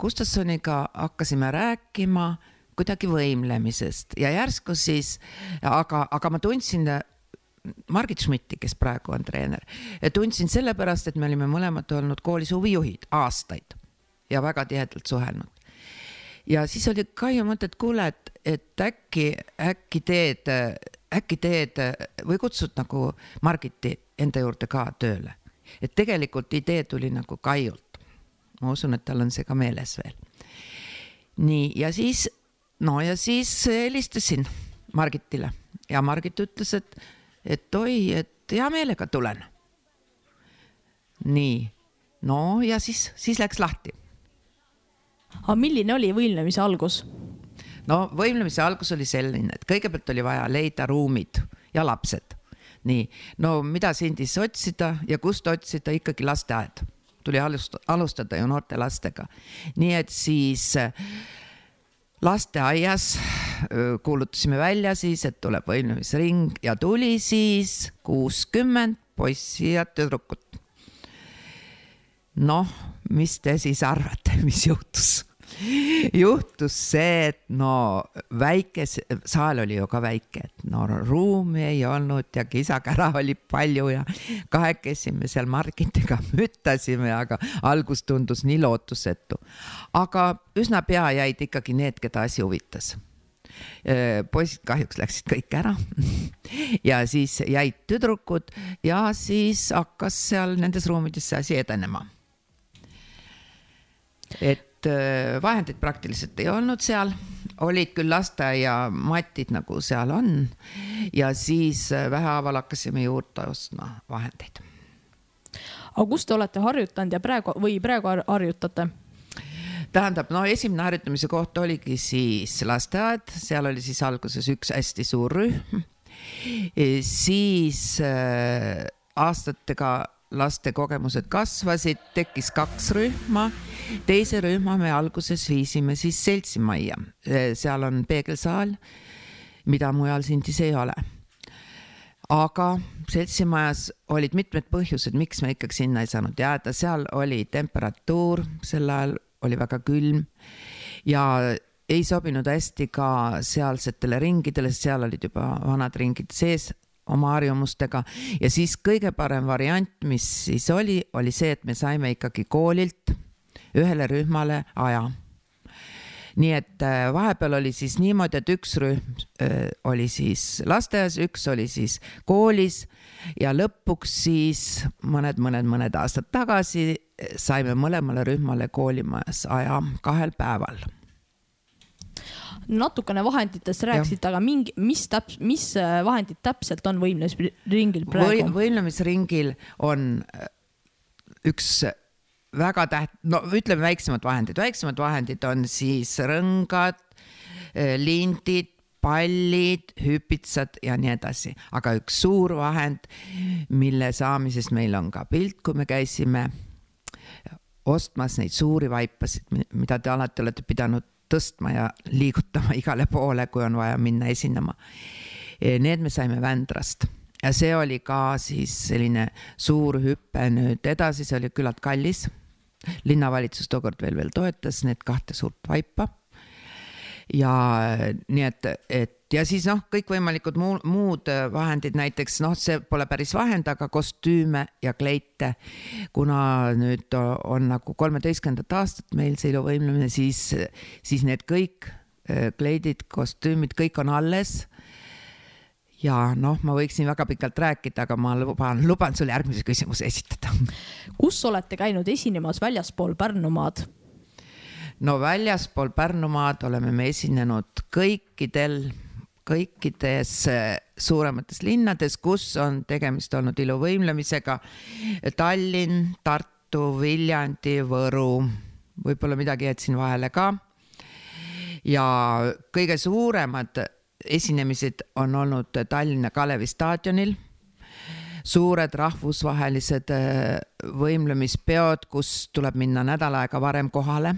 Gustassoniga hakkasime rääkima kuidagi võimlemisest ja järsku siis, aga, aga ma tundsin Margit Schmidti, kes praegu on treener, tundsin sellepärast, et me olime mõlemad olnud koolis huvijuhid aastaid ja väga tihedalt suhelnud. ja siis oli Kaia mõte, et kuule, et, et äkki, äkki teed, äkki teed või kutsud nagu Margiti enda juurde ka tööle. et tegelikult idee tuli nagu Kaiult ma usun, et tal on see ka meeles veel. nii, ja siis, no ja siis helistasin Margitile ja Margit ütles, et, et oi, et hea meelega tulen. nii, no ja siis, siis läks lahti. aga milline oli võimlemise algus? no võimlemise algus oli selline, et kõigepealt oli vaja leida ruumid ja lapsed. nii, no mida Sindis otsida ja kust otsida, ikkagi lasteaed tuli alust-, alustada ju noorte lastega. nii et siis äh, lasteaias öö, kuulutasime välja siis, et tuleb võimlemisring ja tuli siis kuuskümmend poissi ja tüdrukut. noh, mis te siis arvate, mis juhtus? Juhtus see, et no väike, saal oli ju ka väike, et no ruumi ei olnud ja kisa-kära oli palju ja kahekesi me seal Margitiga müttasime, aga algus tundus nii lootusetu. aga üsna pea jäid ikkagi need, keda asi huvitas poisid kahjuks läksid kõik ära ja siis jäid tüdrukud ja siis hakkas seal nendes ruumides see asi edenema. et vahendeid praktiliselt ei olnud seal, olid küll lasteaiamatid, nagu seal on ja siis äh, vähehaaval hakkasime juurde ostma vahendeid. aga kus te olete harjutanud ja praegu või praegu har- harjutate? tähendab, no esimene harjutamise koht oligi siis lasteaed, seal oli siis alguses üks hästi suur rühm. siis äh, aastatega laste kogemused kasvasid, tekkis kaks rühma. teise rühma me alguses viisime siis seltsimajja, seal on peegelsaal, mida mujal Sindis ei ole. Aga seltsimajas olid mitmed põhjused, miks me ikkagi sinna ei saanud jääda, seal oli temperatuur, sel ajal oli väga külm ja ei sobinud hästi ka sealsetele ringidele, seal olid juba vanad ringid sees oma harjumustega. Ja siis kõige parem variant, mis siis oli, oli see, et me saime ikkagi koolilt ühele rühmale aja. Nii et äh, vahepeal oli siis niimoodi, et üks rühm äh, oli siis lasteaias, üks oli siis koolis ja lõpuks siis mõned-mõned-mõned aastad tagasi äh, saime mõlemale rühmale koolimajas aja kahel päeval natukene vahenditest rääkisite, aga mingi, mis täp-, mis äh, vahendid täpselt on võimlemisringil praegu? Või,? võimlemisringil on äh, üks väga täht-, no ütleme väiksemad vahendid, väiksemad vahendid on siis rõngad, lindid, pallid, hüpitsad ja nii edasi, aga üks suur vahend, mille saamisest meil on ka pilt, kui me käisime ostmas neid suuri vaipasid, mida te alati olete pidanud tõstma ja liigutama igale poole, kui on vaja minna esinema. Need me saime Vändrast ja see oli ka siis selline suur hüpe nüüd edasi, see oli küllalt kallis. linnavalitsus tookord veel, veel toetas need kahte suurt vaipa. ja nii et, et ja siis noh, kõikvõimalikud muu, muud vahendid, näiteks noh, see pole päris vahend, aga kostüüme ja kleite. kuna nüüd on nagu kolmeteistkümnendat aastat meil see iluvõimlemine, siis, siis need kõik kleidid, kostüümid, kõik on alles ja noh, ma võiksin väga pikalt rääkida, aga ma luban, luban sul järgmise küsimuse esitada. kus olete käinud esinemas väljaspool Pärnumaad? no väljaspool Pärnumaad oleme me esinenud kõikidel, kõikides suuremates linnades, kus on tegemist olnud iluvõimlemisega. Tallinn, Tartu, Viljandi, Võru, võib-olla midagi jätsin vahele ka. ja kõige suuremad esinemised on olnud Tallinna Kalevi staadionil. suured rahvusvahelised võimlemispeod, kus tuleb minna nädal aega varem kohale.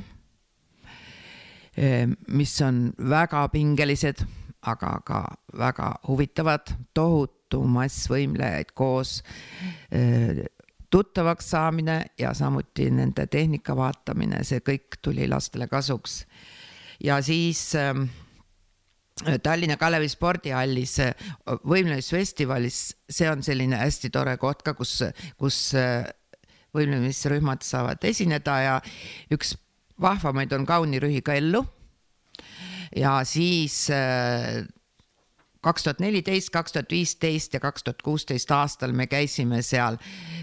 mis on väga pingelised, aga ka väga huvitavad, tohutu mass võimlejaid koos tuttavaks saamine ja samuti nende tehnika vaatamine, see kõik tuli lastele kasuks. ja siis äh, Tallinna Kalevi spordihallis võimlemisfestivalis, see on selline hästi tore koht ka, kus, kus võimlemisrühmad saavad esineda ja üks vahvamaid on kaunirühi ka ellu. Ja siis kaks tuhat neliteist, kaks tuhat viisteist ja kaks tuhat kuusteist aastal me käisime seal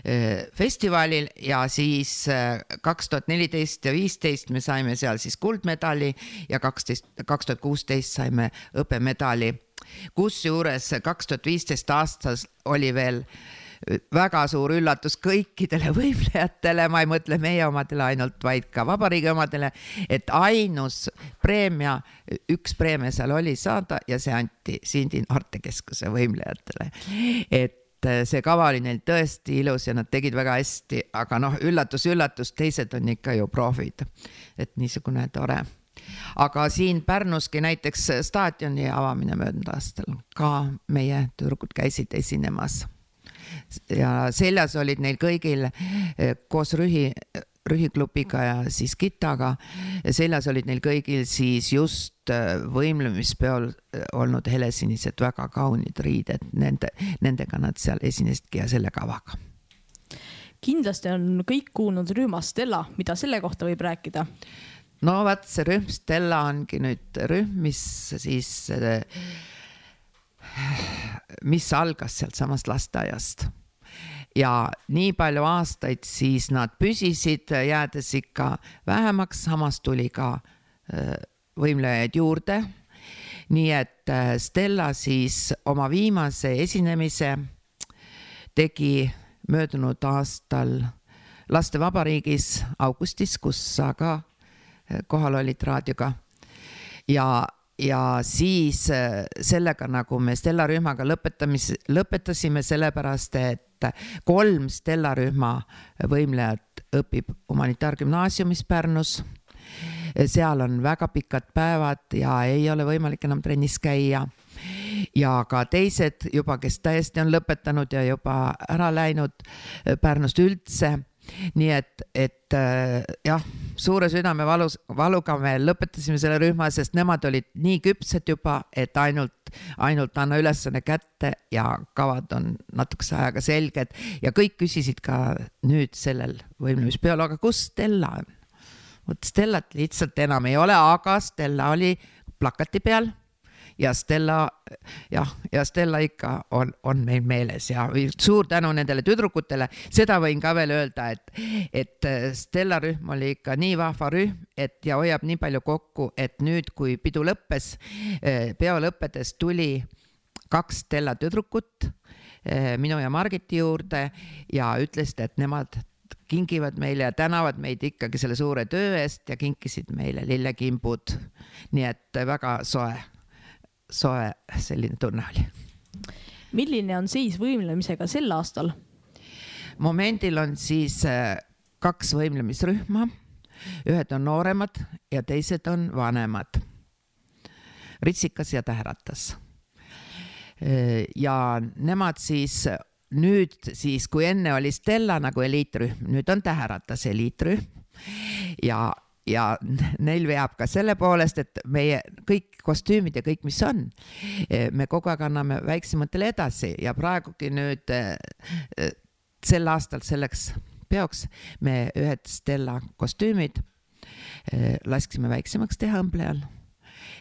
eh, festivalil ja siis eh, kaks tuhat neliteist ja viisteist me saime seal siis kuldmedali ja kaksteist, kaks tuhat kuusteist saime hõbemedali. kusjuures kaks tuhat viisteist aastas oli veel väga suur üllatus kõikidele võimlejatele, ma ei mõtle meie omadele ainult, vaid ka vabariigi omadele, et ainus preemia, üks preemia seal oli saada ja see anti Sindi noortekeskuse võimlejatele. et äh, see kava oli neil tõesti ilus ja nad tegid väga hästi, aga noh, üllatus-üllatus, teised on ikka ju profid. et niisugune tore aga siin Pärnuski näiteks staadioni avamine möödunud aastal ka meie tüdrukud käisid esinemas ja seljas olid neil kõigil eh, koos rühi, rühiklubiga ja siis Kitaga, seljas olid neil kõigil siis just eh, võimlemispeol eh, olnud helesinised väga kaunid riided, nende, nendega nad seal esinesidki ja selle kavaga. kindlasti on kõik kuulnud rühmast Stella, mida selle kohta võib rääkida? no vot, see rühm Stella ongi nüüd rühm, mis siis, mis algas sealtsamast lasteaiast ja nii palju aastaid siis nad püsisid, jäädes ikka vähemaks, samas tuli ka äh, võimlejaid juurde. nii et äh, Stella siis oma viimase esinemise tegi möödunud aastal lastevabariigis augustis, kus sa ka äh, kohal olid raadioga ja ja siis äh, sellega nagu me Stella rühmaga lõpetamis, lõpetasime sellepärast, et kolm Stella rühma võimlejat õpib humanitaargümnaasiumis Pärnus. seal on väga pikad päevad ja ei ole võimalik enam trennis käia. ja ka teised juba, kes täiesti on lõpetanud ja juba ära läinud Pärnust üldse nii et, et äh, jah, suure südamevalus, valuga me lõpetasime selle rühma, sest nemad olid nii küpsed juba, et ainult, ainult anna ülesanne kätte ja kavad on natukese ajaga selged ja kõik küsisid ka nüüd sellel võimlemispeol, aga kus Stella on? vot Stellat lihtsalt enam ei ole, aga Stella oli plakati peal ja Stella jah, ja Stella ikka on, on meil meeles ja suur tänu nendele tüdrukutele, seda võin ka veel öelda, et, et Stella rühm oli ikka nii vahva rühm, et ja hoiab nii palju kokku, et nüüd, kui pidu lõppes, peo lõppedes tuli kaks Stella tüdrukut eh, minu ja Margiti juurde ja ütlesid, et nemad kingivad meile ja tänavad meid ikkagi selle suure töö eest ja kinkisid meile lillekimbud. nii et väga soe soe selline tunne oli. milline on seis võimlemisega sel aastal? momendil on siis äh, kaks võimlemisrühma, ühed on nooremad ja teised on vanemad. ritsikas ja täheratas. ja nemad siis nüüd siis, kui enne oli Stella nagu eliitrühm, nüüd on täheratas eliitrühm ja ja neil veab ka selle poolest, et meie kõik kostüümid ja kõik, mis on, me kogu aeg anname väiksematele edasi ja praegugi nüüd eh, sel aastal selleks peoks me ühed Stella kostüümid eh, lasksime väiksemaks teha õmblejal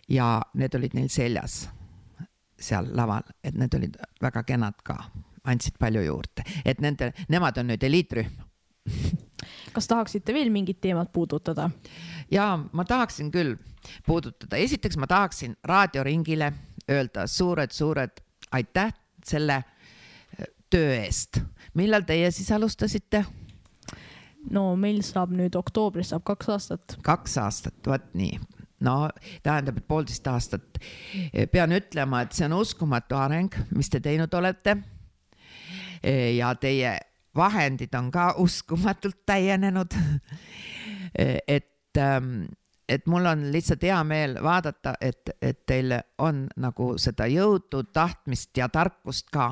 ja need olid neil seljas seal laval, et need olid väga kenad ka, andsid palju juurde, et nende, nemad on nüüd eliitrühm kas tahaksite veel mingit teemat puudutada? ja ma tahaksin küll puudutada, esiteks ma tahaksin raadioringile öelda suured-suured aitäh selle eh, töö eest. millal teie siis alustasite? no meil saab nüüd oktoobris saab kaks aastat. kaks aastat, vot nii no tähendab, et poolteist aastat. pean ütlema, et see on uskumatu areng, mis te teinud olete. ja teie vahendid on ka uskumatult täienenud. et, et mul on lihtsalt hea meel vaadata, et, et teil on nagu seda jõudu, tahtmist ja tarkust ka,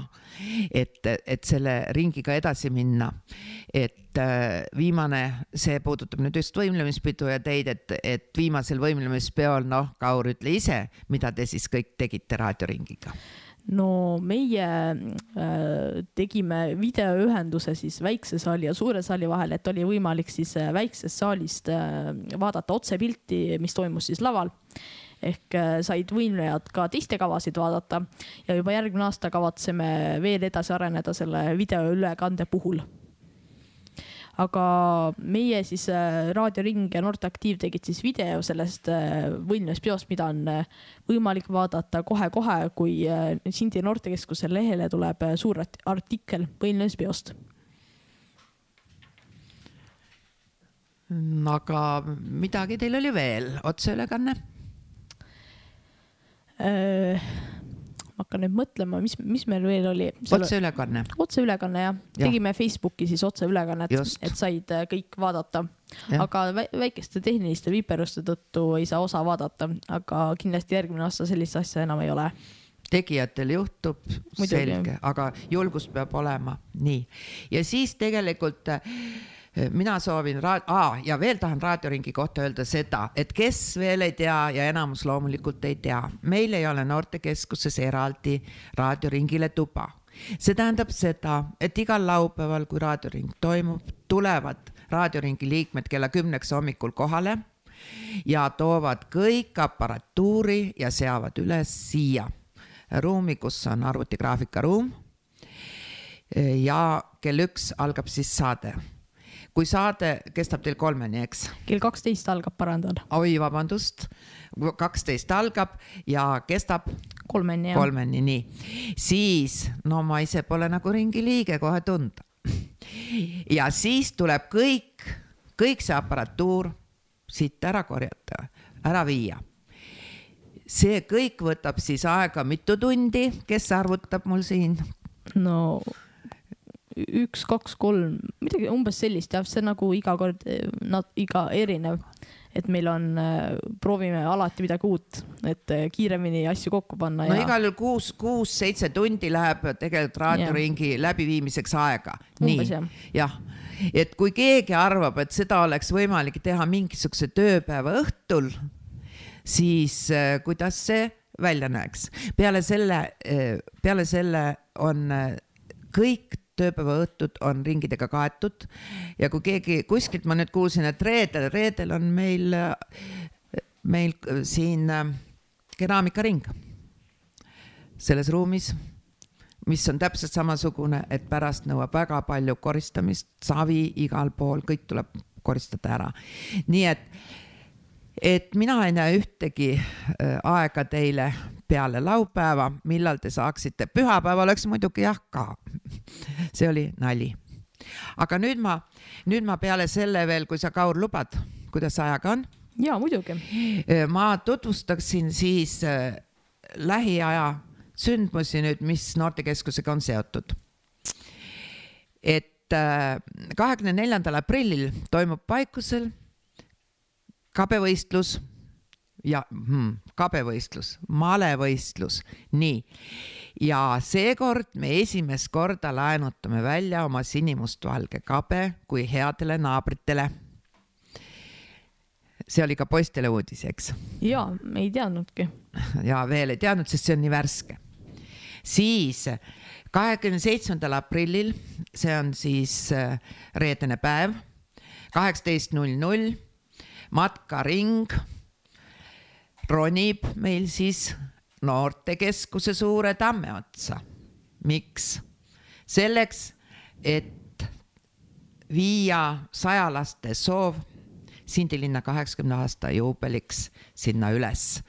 et, et selle ringiga edasi minna. et äh, viimane, see puudutab nüüd just võimlemispidu ja teid, et, et viimasel võimlemispeol, noh, Kaur, ütle ise, mida te siis kõik tegite raadioringiga no meie äh, tegime videoühenduse siis väikse saali ja suure saali vahel, et oli võimalik siis äh, väiksest saalist äh, vaadata otsepilti, mis toimus siis laval. ehk äh, said võimlejad ka teiste kavasid vaadata ja juba järgmine aasta kavatseme veel edasi areneda selle videoülekande puhul aga meie siis äh, Raadio Ring ja Noorteaktiiv tegid siis video sellest äh, võimlemispeost, mida on äh, võimalik vaadata kohe-kohe, kui Sindi noortekeskuse lehele tuleb suur art- artikkel võimlemispeost. aga midagi teil oli veel, otseülekanne? Ma hakkan nüüd mõtlema, mis, mis meil veel oli. otseülekanne. otseülekanne jah ja., tegime Facebooki siis otseülekannet, et said äh, kõik vaadata. Aga vä- väikeste tehniliste viperuste tõttu ei saa osa vaadata, aga kindlasti järgmine aasta sellist asja enam ei ole. tegijatel juhtub, selge, aga julgust peab olema, nii. ja siis tegelikult äh, mina soovin ra- ah,, ja veel tahan raadioringi kohta öelda seda, et kes veel ei tea ja enamus loomulikult ei tea, meil ei ole noortekeskuses eraldi raadioringile tuba. see tähendab seda, et igal laupäeval, kui raadioring toimub, tulevad raadioringi liikmed kella kümneks hommikul kohale ja toovad kõik aparatuuri ja seavad üles siia ruumi, kus on arvutigraafikaruum. ja kell üks algab siis saade. Kui saade kestab teil kolmeni, eks? kell kaksteist algab, parandan. oi, vabandust, kaksteist algab ja kestab kolmeni jah. kolmeni, nii. siis, no ma ise pole nagu ringi liige, kohe tunda. ja siis tuleb kõik, kõik see aparatuur siit ära korjata, ära viia. see kõik võtab siis aega mitu tundi, kes arvutab mul siin? no üks, kaks, kolm, midagi umbes sellist jah, see nagu iga kord, nad iga erinev. et meil on, proovime alati midagi uut, et äh, kiiremini asju kokku panna no ja. igal juhul kuus, kuus-seitse tundi läheb tegelikult raadioringi läbiviimiseks aega. nii jah., et kui keegi arvab, et seda oleks võimalik teha mingisuguse tööpäeva õhtul, siis kuidas see välja näeks? peale selle, peale selle on kõik tööpäevaõhtud on ringidega kaetud ja kui keegi kuskilt ma nüüd kuulsin, et reedel, reedel on meil, meil siin äh, keraamikaring selles ruumis, mis on täpselt samasugune, et pärast nõuab väga palju koristamist, savi igal pool, kõik tuleb koristada ära. nii et, et mina ei näe ühtegi äh, aega teile peale laupäeva, millal te saaksite, pühapäev oleks muidugi jah ka. see oli nali. aga nüüd ma, nüüd ma peale selle veel, kui sa, Kaur, lubad, kuidas ajaga on? ja muidugi. ma tutvustaksin siis äh, lähiaja sündmusi nüüd, mis noortekeskusega on seotud. et äh, kahekümne neljandal aprillil toimub Paikusel kabevõistlus ja hmm, kabevõistlus, malevõistlus, nii. ja seekord me esimest korda laenutame välja oma sinimustvalge kabe kui headele naabritele. see oli ka poistele uudis, eks? ja ei teadnudki. ja veel ei teadnud, sest see on nii värske. siis kahekümne seitsmendal aprillil, see on siis äh, reedene päev, kaheksateist null null, matkaring ronib meil siis noortekeskuse suure tamme otsa. miks? selleks, et viia sajalaste soov Sindi linna kaheksakümne aasta juubeliks sinna üles.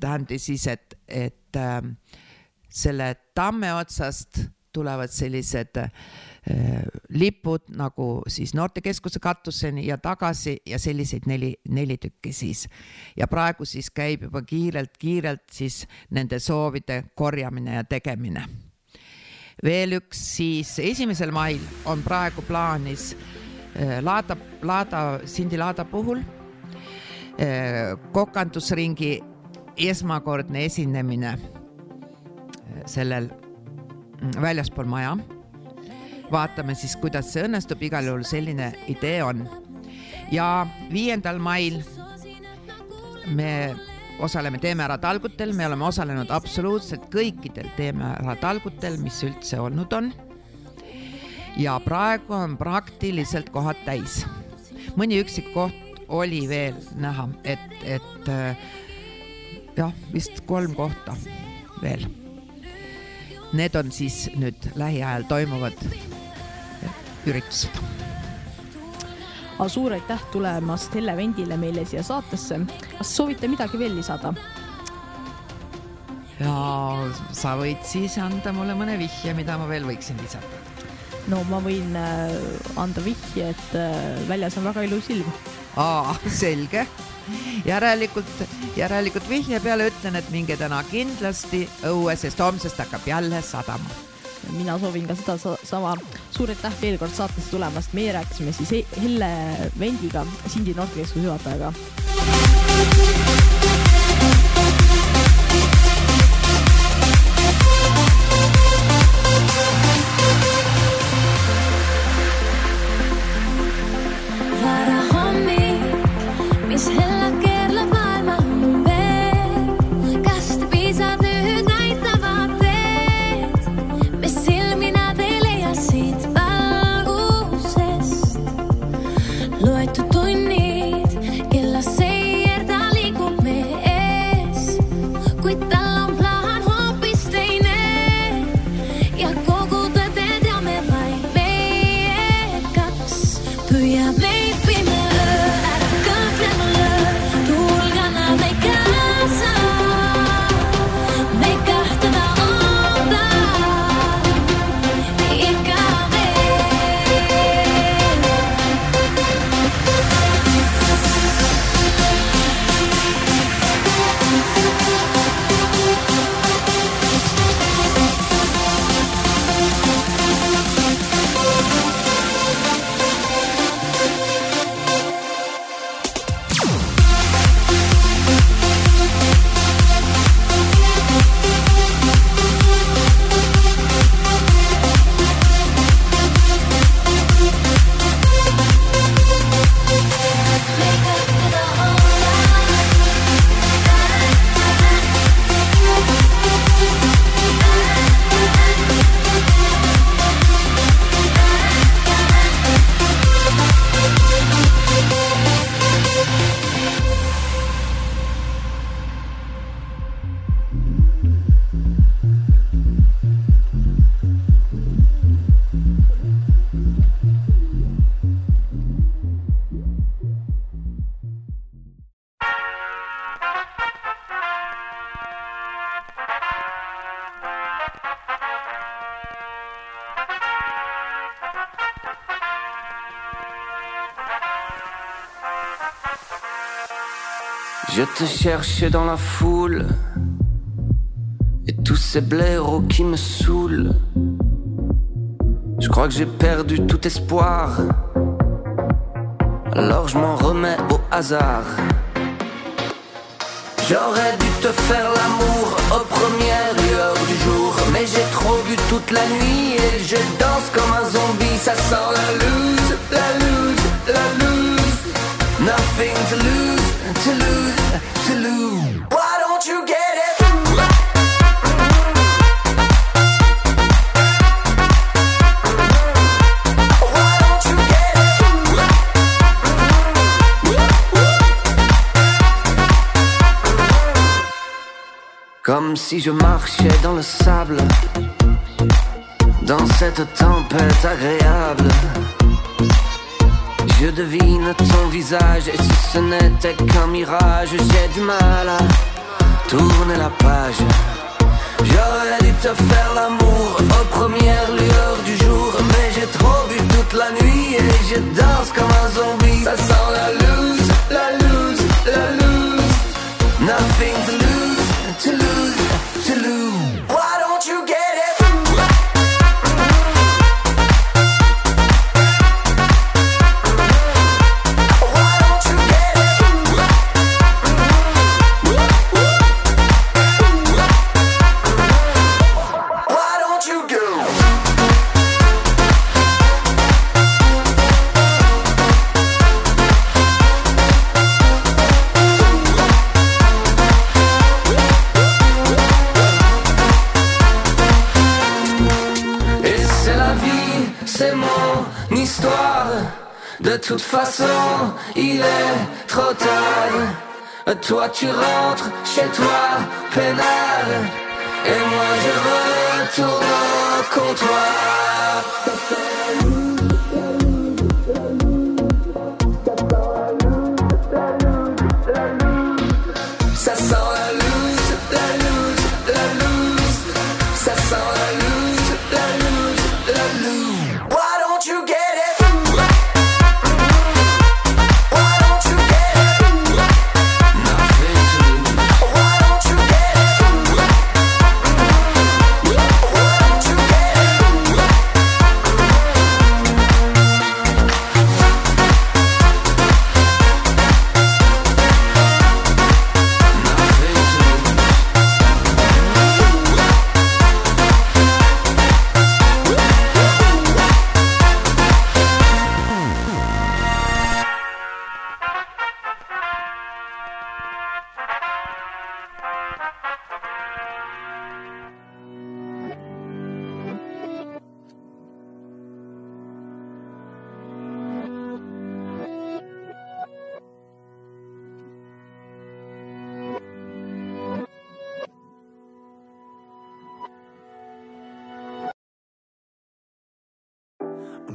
tähendab siis, et, et äh, selle tamme otsast tulevad sellised äh, lipud nagu siis noortekeskuse katuseni ja tagasi ja selliseid neli, neli tükki siis. ja praegu siis käib juba kiirelt-kiirelt siis nende soovide korjamine ja tegemine. veel üks siis esimesel mail on praegu plaanis äh, Laada, Laada, Sindi Laada puhul äh, kokandusringi esmakordne esinemine äh, sellel mm, väljaspool maja. Vaatame siis, kuidas see õnnestub, igal juhul selline idee on. ja viiendal mail me osaleme Teeme ära talgutel, me oleme osalenud absoluutselt kõikidel Teeme ära talgutel, mis üldse olnud on. ja praegu on praktiliselt kohad täis. mõni üksik koht oli veel näha, et, et äh, jah, vist kolm kohta veel. Need on siis nüüd lähiajal toimuvad üritused. aga suur aitäh tulemast Helle Vendile meile siia saatesse. kas soovite midagi veel lisada? ja sa võid siis anda mulle mõne vihje, mida ma veel võiksin lisada. no ma võin äh, anda vihje, et äh, väljas on väga ilus ilm. aa, selge. järelikult, järelikult vihje peale ütlen, et minge täna kindlasti õue, sest homsest hakkab jälle sadama. Mina soovin ka seda sa- sama. suur aitäh veel kord saatesse tulemast, meie rääkisime siis He- Helle Vendiga, Sindi noortekeskuse juhatajaga. Te cherchais dans la foule. Et tous ces blaireaux qui me saoulent. Je crois que j'ai perdu tout espoir. Alors je m'en remets au hasard. J'aurais dû te faire l'amour aux premières lueurs du jour. Mais j'ai trop bu toute la nuit et je danse comme un zombie. Ça sent la loose, la loose, la loose Nothing to lose, to lose, to lose. Why don't you get it? Why don't you get Comme si je marchais dans le sable Dans cette tempête agréable Je devine ton visage Et si ce n'était qu'un mirage J'ai du mal à tourner la page. J'aurais dû te faire l'amour Aux premières lueurs du jour Mais j'ai trop bu toute la nuit Et je danse comme un zombie. Ça sent la loose, la loose, la loose. Nothing to lose, to lose, to lose toute façon, il est trop tard. Toi, tu rentres chez toi, peinard. Et moi, je retourne au comptoir.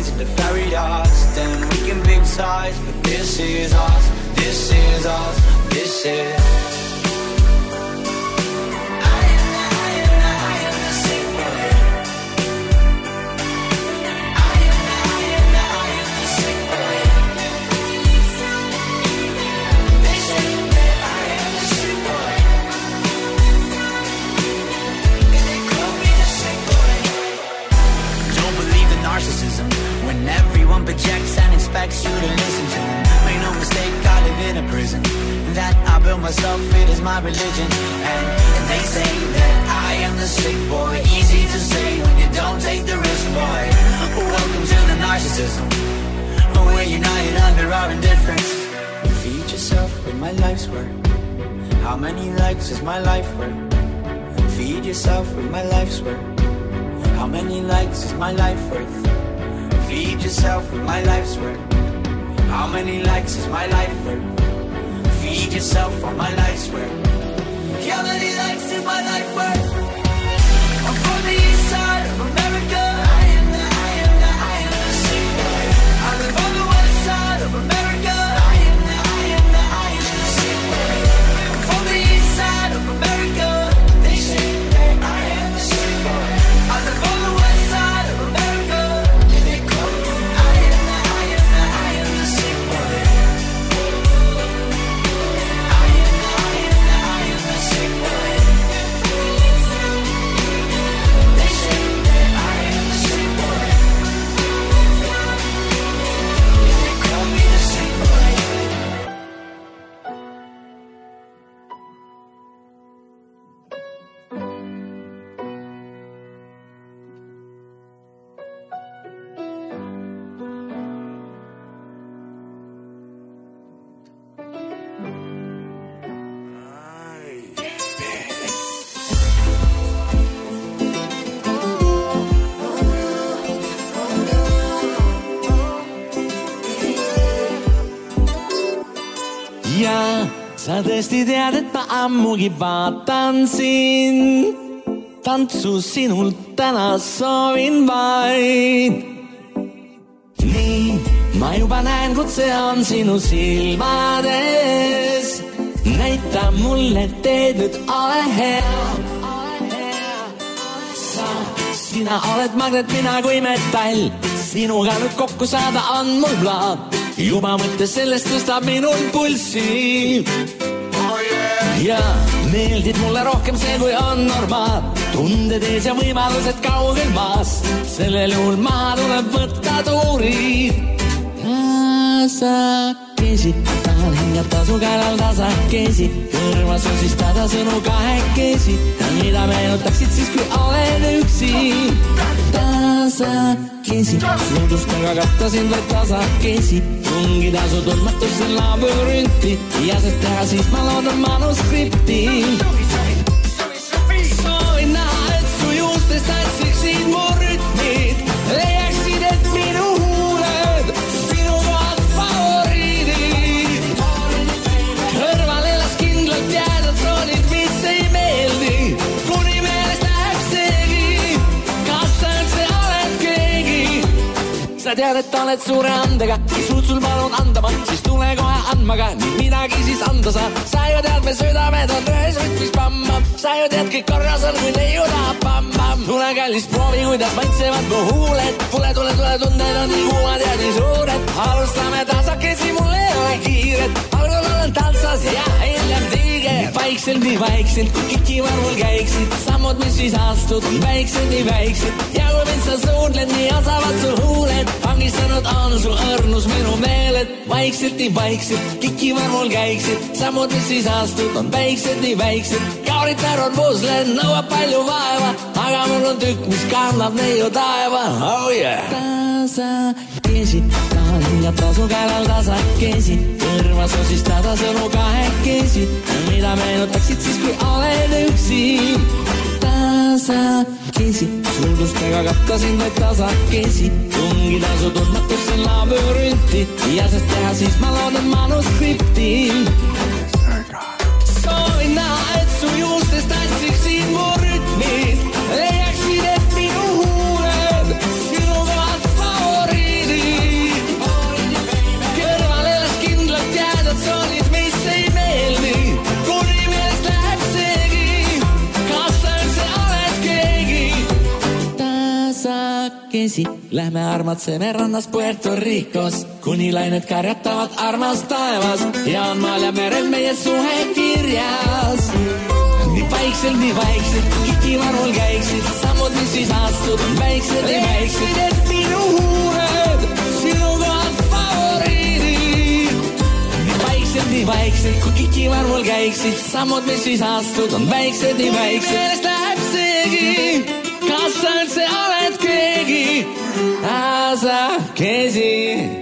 Spin into fairy dust. And we can pick sides, but this is us. This is us. This is. And you to listen to. Make no mistake, I live in a prison that I built myself. It is my religion, and, and they say that I am the sick boy. Easy to say when you don't take the risk, boy. Welcome to the narcissism. We're united under our indifference. Feed yourself with my life's work. How many likes is my life worth? Feed yourself with my life's work. How many likes is my life worth? Feed yourself with my life's work. How many likes is my life worth? Feed yourself on my life's work. How many likes is my life worth? I'm from the east side of America. Tõesti tead, et ma ammugi vaatan sind. tantsu sinult täna soovin vaid. nii ma juba näen, kus see on sinu silmades. näita mulle teed nüüd, ole hea. sa, sina oled magnet, mina kui metall, sinuga nüüd kokku saada on mul plaan. Juba mõte sellest tõstab minul pulssi ja meeldib mulle rohkem see, kui on normaal. tunded ees ja võimalused kaugel maas, sellel juhul maha tuleb võtta tuurid. tasakesi, tahan hingata su käelal tasakesi, kõrvas osistada sõnu kahekesi, mida meenutaksid siis, kui olen üksi. tasakesi, suudustega katta sind vaid tasakesi, tungida su tundmatusse labürünti. Ja seda teha siis ma loodan manuskripti. soovin näha, et su juustest tantsisid mu rütmid, sa tead, et oled suure andega, kui suud sul palun anda ma, siis tule kohe andma ka, midagi siis anda saab. sa ju tead, me südamed on ühes rütmis pamm-pamm, sa ju tead, kõik korras on, kui neiu tahab pamm-pamm. tule kallis, proovi, kuidas maitsevad mu huuled, tule, tule, tule, tunded on nii kuumad ja nii suured. alustame tasakesi, mul ei ole kiiret, algul olen tantsas ja hiljem tiiger. vaikselt, nii vaikselt, kui kikivarvul käiksid, sammud, mis siis astud, on väiksed, nii väiksed. Ja kui mind sa suudled, nii osavad su huuled, vangistanud on su õrnus minu meeled, vaikselt, nii vaikselt, kikivarvul käiksid, sammud, mis siis astud, on väiksed, nii väiksed, kauritarud pusled, nõuab palju vaeva, aga mul on tükk, mis kannab neiu taeva, oh yeah. tasakesi, tahan hingata su käelal tasakesi, kõrvas osistada sõnu kahekesi, mida meenutaksid siis, kui olen üksi. tasakesi, suudlustega katta sind vaid tasakesi, tungida su tundmatusse labürünti ja sest teha siis ma loodan manuskripti. tasakesi, lähme armatseme rannas Puerto Ricos, kuni lained karjatavad armas taevas. Ja on maal ja merel meie suhe kirjas. Nii vaikselt, nii vaikselt, kikivarvul käiksid. Sammud, mis siis astud, on väiksed, nii väiksed, et minu huuled sinu kohad favoriidid. nii vaikselt, nii vaikselt, kui kikivarvul käiksid. Sammud, mis siis astud, on väiksed, nii väiksed. keegi, tasakesi Light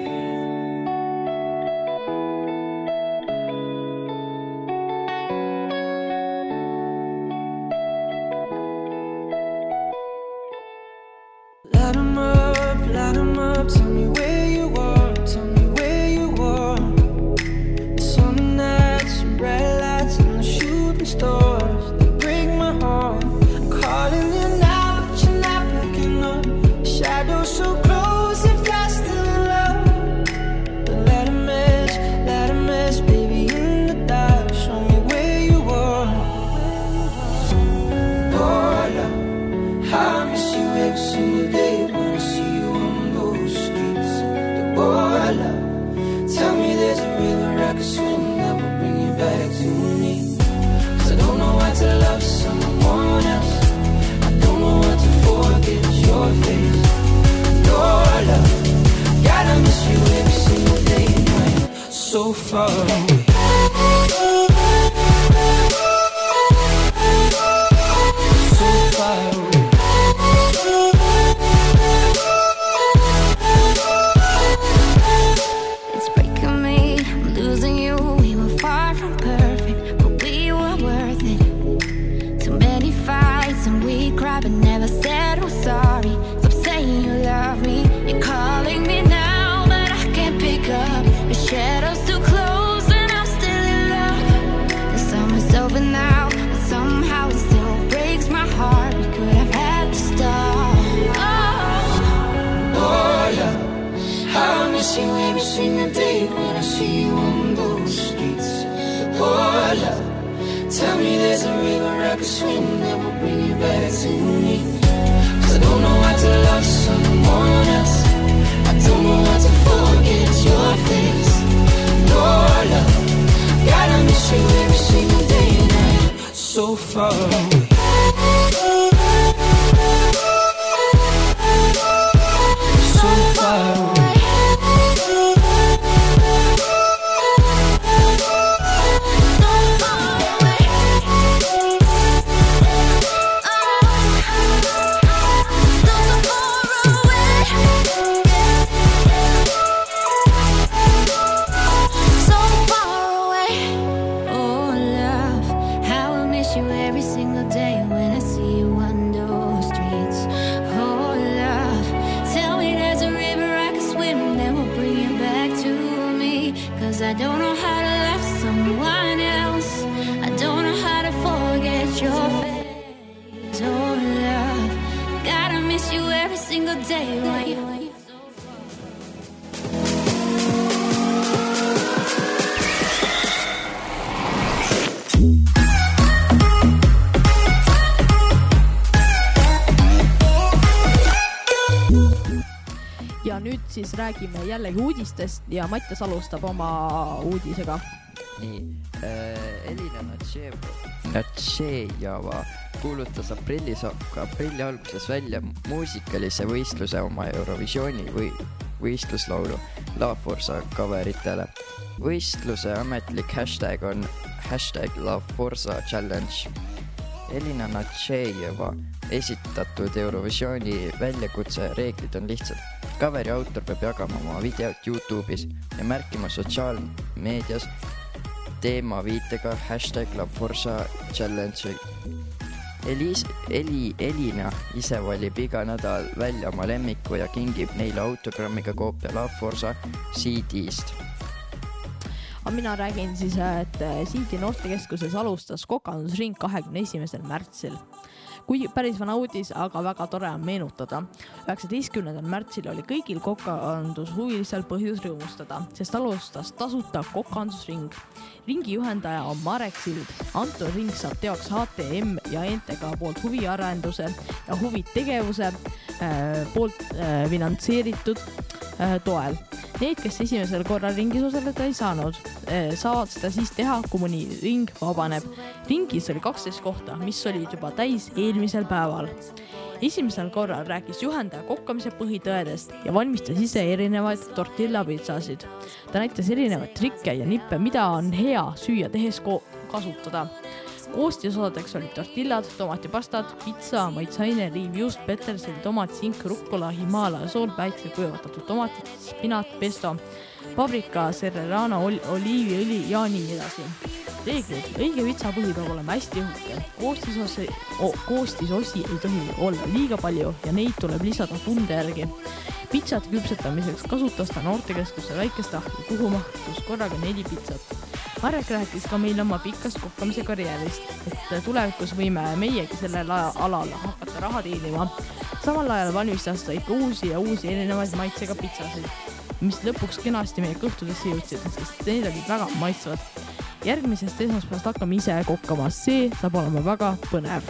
uudistest ja Mattias alustab oma uudisega. nii äh,, Elina Natšejeva kuulutas aprillis, aprilli alguses välja muusikalise võistluse oma Eurovisiooni või võistluslaulu La Forza coveritele. võistluse ametlik hashtag on hashtag La Forza Challenge. Elina Natšejeva esitatud Eurovisiooni väljakutse reeglid on lihtsad. Coveri autor peab jagama oma videot Youtube'is ja märkima sotsiaalmeedias teema viitega hashtag La Forza Challenge. Elis, Eli, Elina ise valib iga nädal välja oma lemmiku ja kingib neile autogrammiga koopia La Forza CD-st. aga mina räägin siis, et Siidi noortekeskuses alustas kokandusring kahekümne esimesel märtsil. Kuigi päris vana uudis, aga väga tore on meenutada. üheksateistkümnendal märtsil oli kõigil kokandushuvilisel põhjus rõõmustada, sest alustas tasuta kokandusring. Ringi juhendaja on Marek Sild. antud ring saab teoks HTM ja NTK poolt huviarenduse ja huvitegevuse äh, poolt äh, finantseeritud äh, toel. Need, kes esimesel korral ringis osaleda ei saanud, saavad seda siis teha, kui mõni ring vabaneb. ringis oli kaksteist kohta, mis olid juba täis eelmisel päeval. Esimesel korral rääkis juhendaja kokkamise põhitõedest ja valmistas ise erinevaid tortillapitsasid. ta näitas erinevaid trikke ja nippe, mida on hea süüa tehes kasutada koostisosadeks olid tortillad, tomatipastad, pitsa, maitseaine, liivjuust, peterseli, tomat, sink, rucola, Himalaia sool, päikesekuivatatud tomatid, spinat, pesto, paprika, serrano, oliiviõli ja nii edasi. reeglid, õige pitsapõhi peab olema hästi õhuke, koostisosi, koostisosi ei tohi olla liiga palju ja neid tuleb lisada tunde järgi. pitsate küpsetamiseks kasutas ta noortekeskuse väikest ahju, kuhu mahtus korraga neli pitsat Marek rääkis ka meile oma pikast kokkamise karjäärist, et tulevikus võime meiegi sellel alal hakata raha teenima. samal ajal valmistas ta ikka uusi ja uusi erinevaid maitsega pitsasid, mis lõpuks kenasti meie kõhtudesse jõudsid, sest need olid väga maitsvad. järgmisest esmaspäevast hakkame ise kokkama, see saab olema väga põnev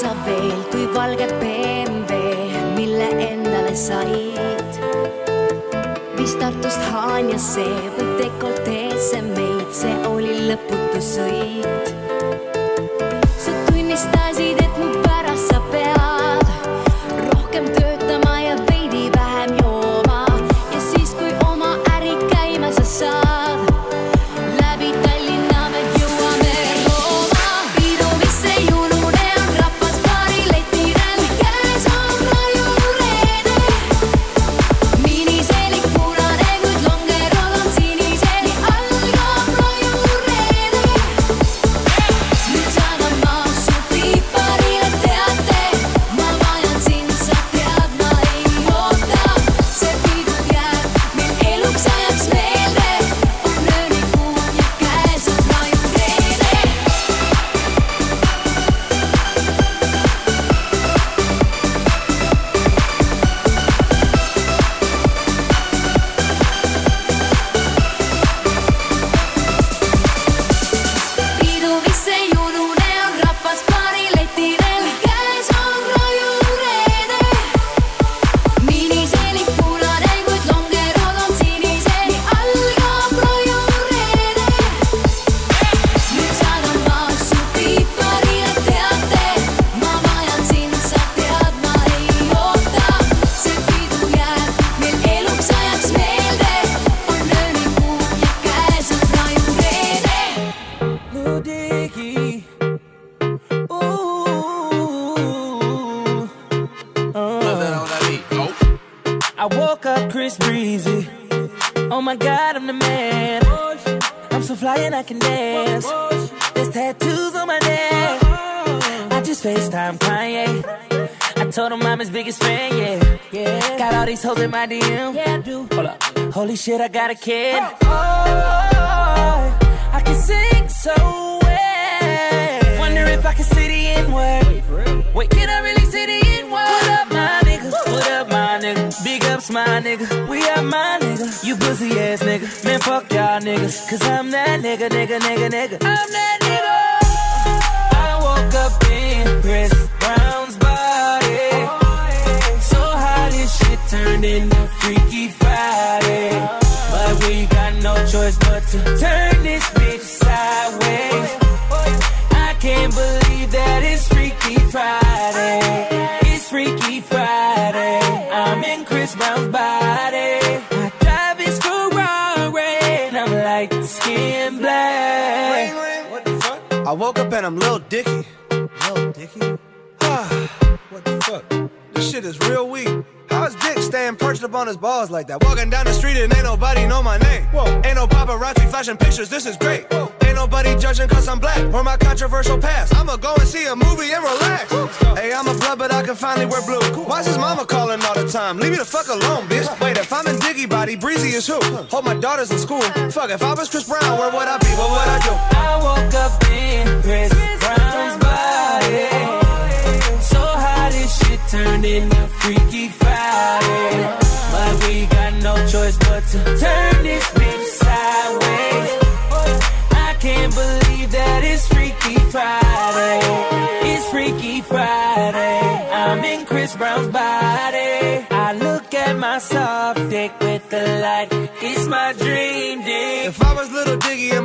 sa veel, kui valge BMW, mille endale said? vist Tartust Haanjasse või dekolteesse meid, see oli lõputu sõit. In my DM. Yeah, I do. Hold up. Holy shit, I got a kid. Oh, oh, I can sing so well. Wonder if I can say the N word. Wait, can I really say the N word? What up, my nigga? What up, my nigga? Big ups, my nigga. We are my nigga. You pussy ass nigga. Man, fuck y'all niggas. Cause I'm that nigga, nigga, nigga, nigga. I'm that Leave me the fuck alone, bitch. Wait, if I'm in Diggy body, Breezy is who? Hold my daughter's in school. Fuck, if I was Chris Brown, where would I be? What would I do? I woke up in Chris Brown's body. So how this shit turned into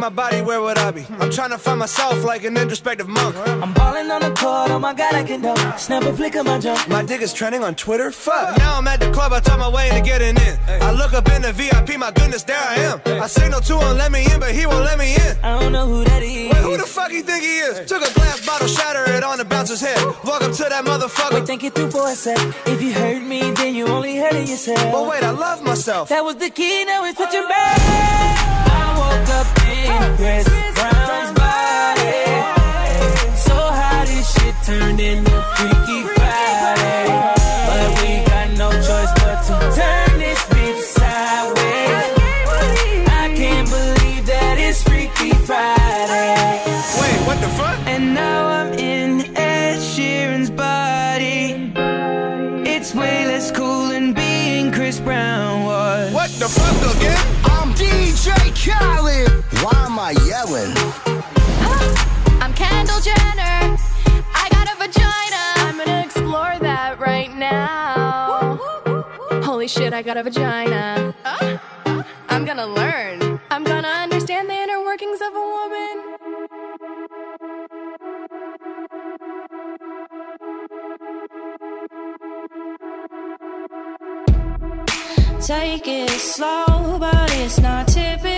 my body, where would I be? I'm trying to find myself like an introspective monk. I'm balling on the court, oh my god, I can dunk. Snap a flick of my jump. My dick is trending on Twitter. Fuck. Now I'm at the club, I talk my way into getting in. I look up in the VIP, my goodness, there I am. I signal to him, let me in, but he won't let me in. I don't know who that is. Wait, who the fuck you think he is? Took a glass bottle, shatter it on the bouncer's head. Welcome to that motherfucker. Wait, think it through for a sec. If you hurt me, then you only hurting yourself. But wait, I love myself. That was the key, now it's switching back. Up in Chris Brown's body. So how shit turned into Freaky Khaled. Why am I yelling? I'm Kendall Jenner. I got a vagina. I'm gonna explore that right now. Holy shit, I got a vagina. I'm gonna learn. I'm gonna understand the inner workings of a woman. Take it slow, but it's not typical.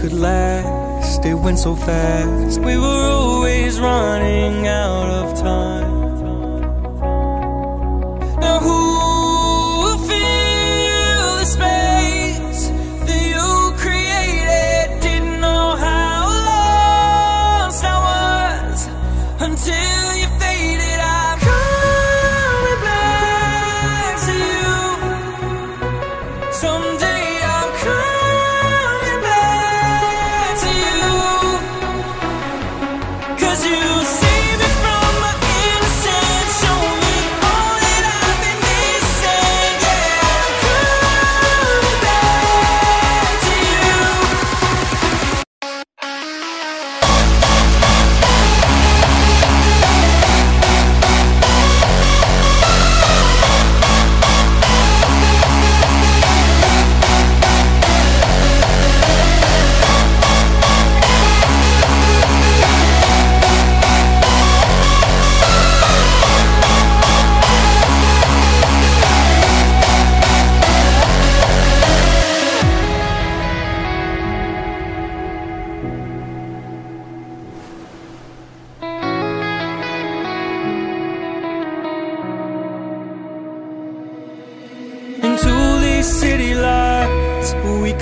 Could last. It went so fast. We were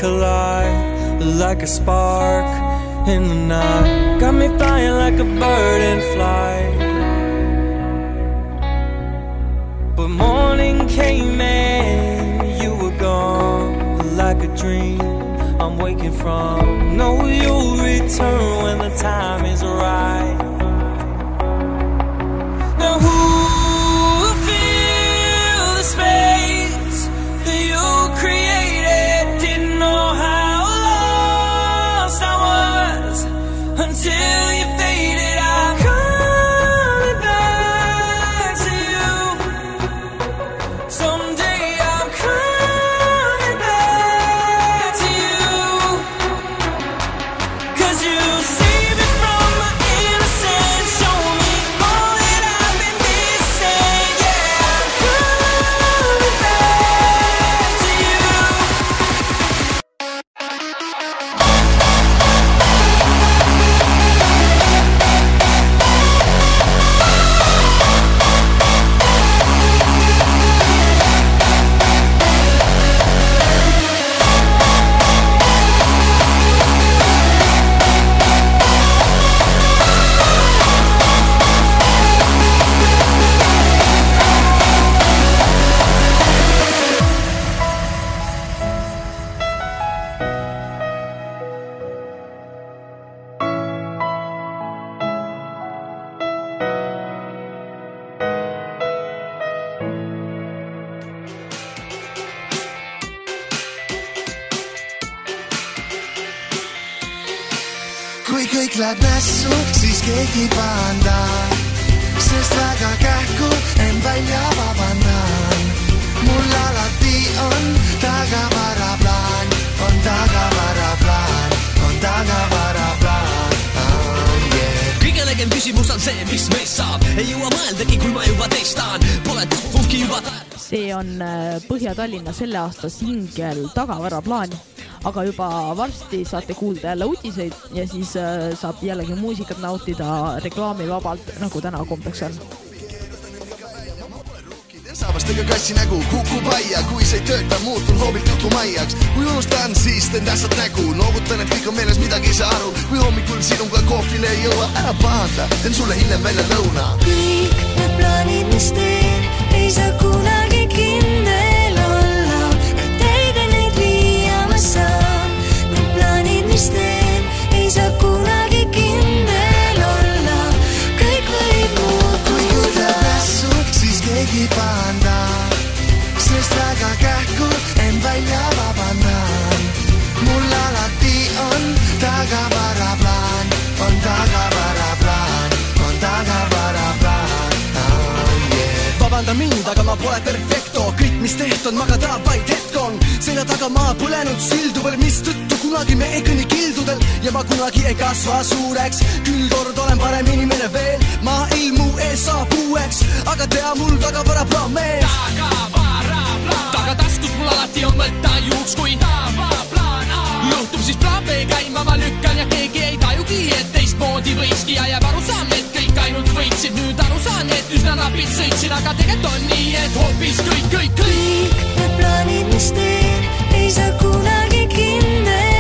collide like a spark in the night. Got me flying like a bird in flight. But morning came and you were gone like a dream. I'm waking from. Know you'll return when the time is right. Põhja-Tallinna selle aasta singel Tagavaraplaan, aga juba varsti saate kuulda jälle uudiseid ja siis äh, saab jällegi muusikat nautida reklaamivabalt, nagu täna kombeks on. saabastega kassi nägu kukub aia, kui see ei tööta, muutun hoobilt jutumaiaks. kui unustan, siis teen tähtsat nägu, noogutan, et kõik on meeles, midagi ei saa aru. kui hommikul sinuga kohvile ei jõua, ära pahanda, teen sulle hiljem välja lõuna. kõik need plaanid, mis teen, ei saa kunagi kindel mis teen, ei saa kunagi kindel olla, kõik võib muutuda. kui kõik läheb nässu, siis keegi ei pahanda, sest väga kähku end välja vabandan. mul alati on tagavaraplaan, vabanda mind, aga ma pole perfekto, kõik, mis tehtud, magada vaid hetk on. selja taga maa põlenud sildu veel, mistõttu kunagi me ei kõnni kildudel ja ma kunagi ei kasva suureks. küll kord olen parem inimene veel, ma ilmu ees saab uueks, aga tea mul tagavara plaan mees. tagataskus mul alati on võtta juhuks, kui juhtub siis plaan B käima ma lükkan ja keegi ei tajugi, et teistmoodi võikski ja jääb arusaam, et kõik ainult võitsid. nüüd aru saan, et üsna napilt sõitsin, aga tegelikult on nii, et hoopis kõik, kõik, kõik. Need plaanid, mis teen, ei saa kunagi kindel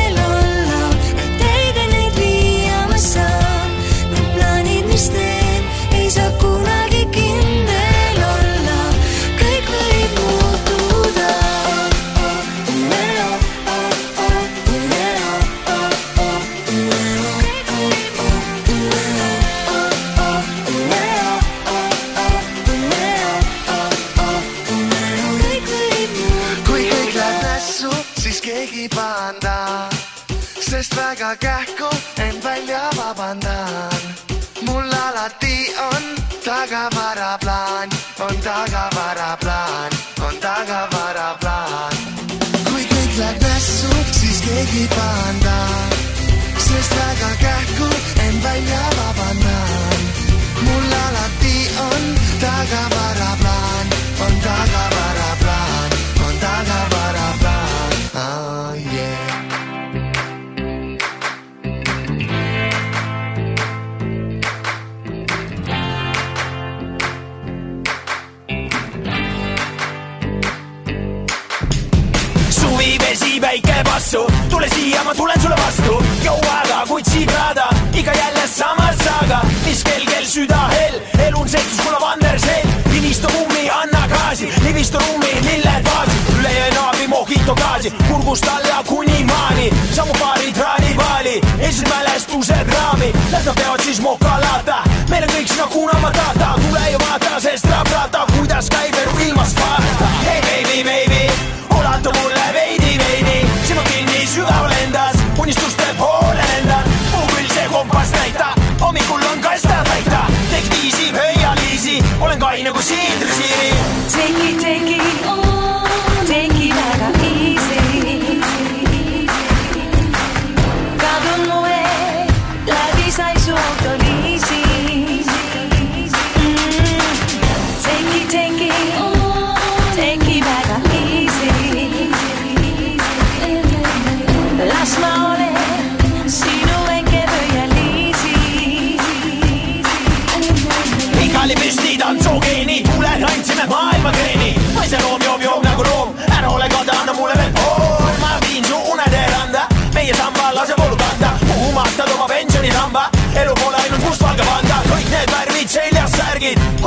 passu, tule siia, ma tulen sulle vastu. jõuaga, kuid sibrada, ikka jälle sama saaga, mis kell, kell süda hell, elu on seiksus, kuna vandersell, livistu kummi, anna gaasi, livistu rummi, lilled vaasi, üle jõe naabi, mojito gaasi, kurgust alla kuni maani, samu paari traanivaali, esimesed mälestused raami, las nad peavad siis mokalata, meil on kõik sina kuna matata, tule ja vaata, sest rabrata, kuidas käib elu ilmast vaadata, hei baby, baby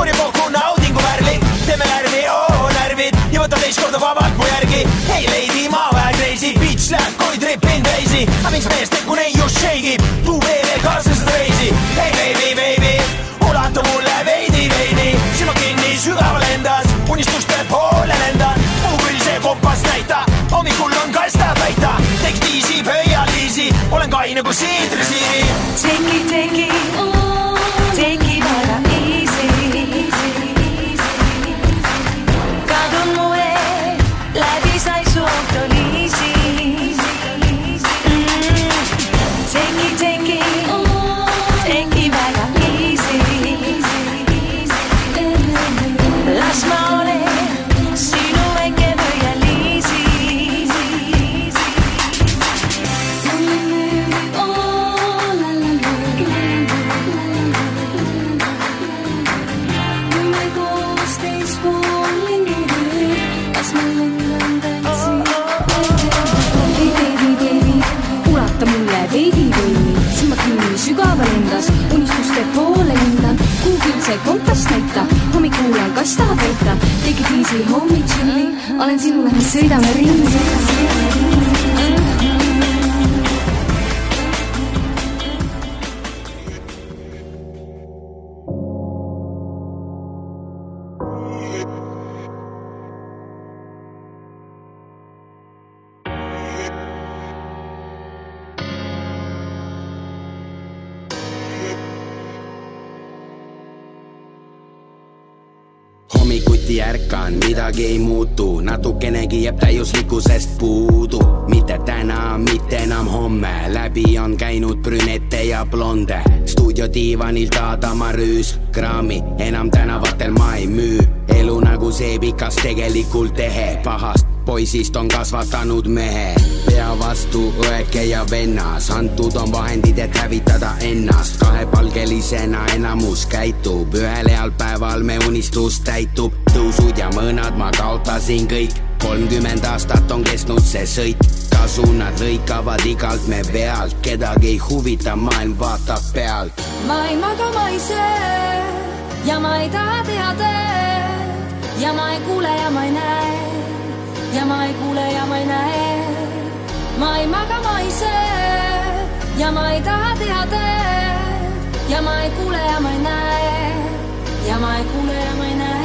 särgid, korja kokku naudinguvärlid, teeme närvi, oo närvid. Ja võta teist korda vabalt mu järgi, ei leidi ma vähe crazy, bitch läheb kui tripin teisi, aga miks mees tekku neiu shake'ib, tuu veel ei kaasas reisi, hey baby, baby. Ulata mulle veidi, veidi, silma kinni sügaval endas, unistuste poole lendan, mu küll see kompass näita, hommikul on kasta täita, tegi viisi, pöialiisi, olen kaine kui siidrisiiri. Take it, take it, hommikul on kass taha täita, take it easy, homie chilli, olen sinu lähedal, sõidame ringi. Midagi ei muutu, natukenegi jääb täiuslikkusest puudu. mitte täna, mitte enam homme, läbi on käinud brünette ja blonde. stuudiodiivanil taadama rüüs, kraami enam tänavatel ma ei müü. elu nagu seebikas tegelikult ehe, pahast poisist on kasvatanud mehe. pea vastu õeke ja vennas, antud on vahendid, et hävitada ennast. kahepalgelisena enamus käitub, ühel heal päeval me unistus täitub. tõusud ja mõõnad ma kaotasin kõik, kolmkümmend aastat on kestnud see sõit. tasunnad lõikavad igalt me pealt, kedagi ei huvita, maailm vaatab pealt. ma ei maga, ma ei söö ja ma ei taha tööd ja ma ei kuule ja ma ei näe ja ma ei kuule ja ma ei näe. ma ei maga, ma ei söö ja ma ei taha teha tööd ja ma ei kuule ja ma ei näe ja ma ei kuule ja ma ei näe.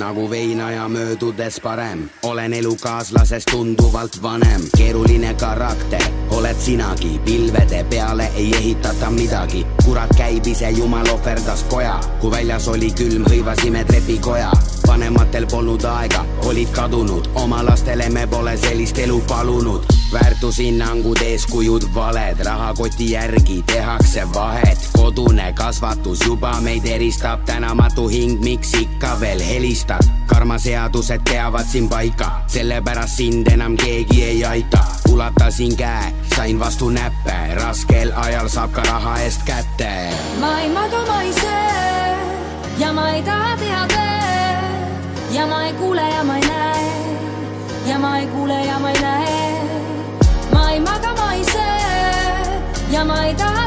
Nagu veinaja möödudes parem, olen elukaaslasest tunduvalt vanem, keeruline karakter, oled sinagi, pilvede peale ei ehitata midagi. kurat käib ise, jumal ohverdas poja, kui väljas oli külm, hõivasime trepikoja. vanematel polnud aega, olid kadunud, oma lastele me pole sellist elu palunud. väärtushinnangud, eeskujud valed, rahakoti järgi tehakse vahet, kodune kasvatus juba meid eristab, tänamatu hing, miks ikka veel helistad? karmaseadused peavad siin paika, sellepärast sind enam keegi ei aita. ulatasin käe, sain vastu näppe, raskel ajal saab ka raha eest kätte. ma ei maga, ma ei söö ja ma ei taha teha tööd ja ma ei kuule ja ma ei näe ja ma ei kuule ja ma ei näe. ma ei maga, ma ei söö ja ma ei taha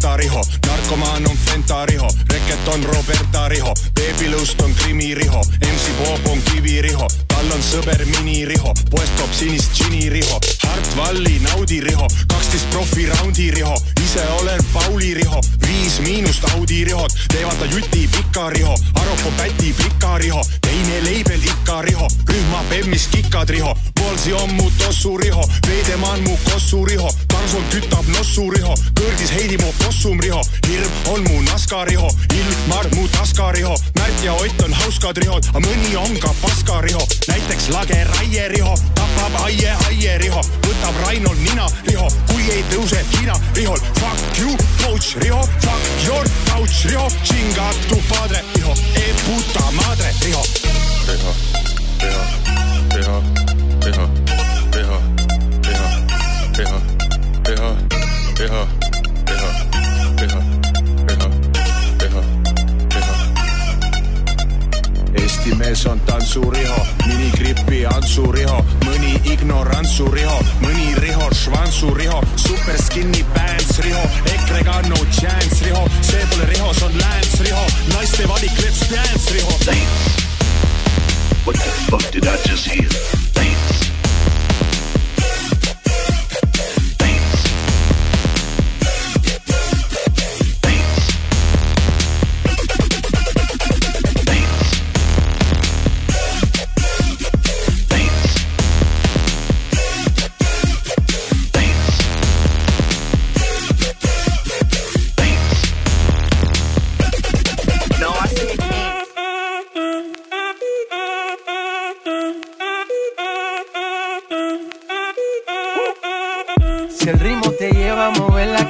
Hehtariho, narkomaan on Fentariho, reket on Robertariho, Baby Lust on Krimiriho, MC Bob on Kiviriho, all on sõber miniriho, poest toob sinist džiniriho, Hart Valli naudiriho, kaksteist profi raundiriho, ise olen Pauliriho, viis miinust Audirihod, teevad ta juti pikariho, Aropo päti pikariho, teine leibel ikariho, rühma bemmis kikadriho, Polsi on mu tossuriho, Veidemann mu kossuriho, Tarson kütab nossuriho, Kõrdis Heidi mu kossumriho, Hirm on mu naskariho, Ilmar mu taskariho, Märt ja Ott on hauskadrihod, aga mõni on ka paskariho näiteks Lage Raie Riho, tapab aie aie Riho, võtab Rainol nina Riho, kui ei tõuse Hiina Rihol, fuck you coach Riho, fuck your couch Riho, chinga tu padre Riho, e puta madre Riho. Riho, Riho, Riho, Riho, Riho, Riho, Riho, Riho, Riho, Riho, mees on tantsuriho, minikripi Antsu Riho, mõni ignorantsu Riho, mõni Riho Švantsu Riho, super skinny pants Riho, EKRE-ga no chance Riho, see pole Riho, see on Lance Riho, naiste valik let's dance Riho. What the fuck did I just hear?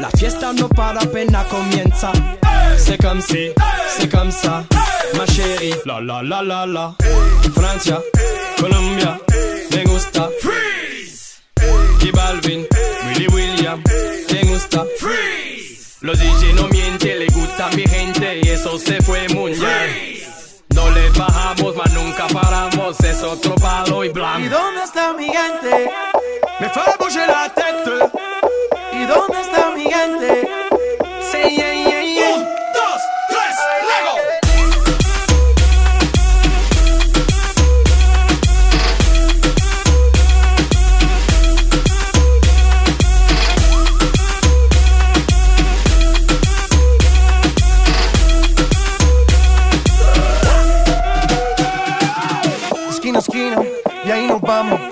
La fiesta no para apenas comienza. C'est comme si, c'est comme ça, ma chérie. La la la la la. Francia, Colombia, me gusta. Freeze. Y Balvin, Willy William, me gusta. Freeze. Los DJ no mienten, le gusta a mi gente y eso se fue muy bien. No le bajamos, mas nunca paramos, es otro palo y ¿Y blanco. dónde está mi gente? Me fait bouger la tête. ¿Y dónde está mi gente? Say yeah, yeah, yeah. Un, dos, tres, Lego. Esquina a esquina, y ahí nos vamos.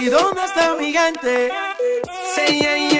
¿Y dónde está mi gente? Say yeah, yeah,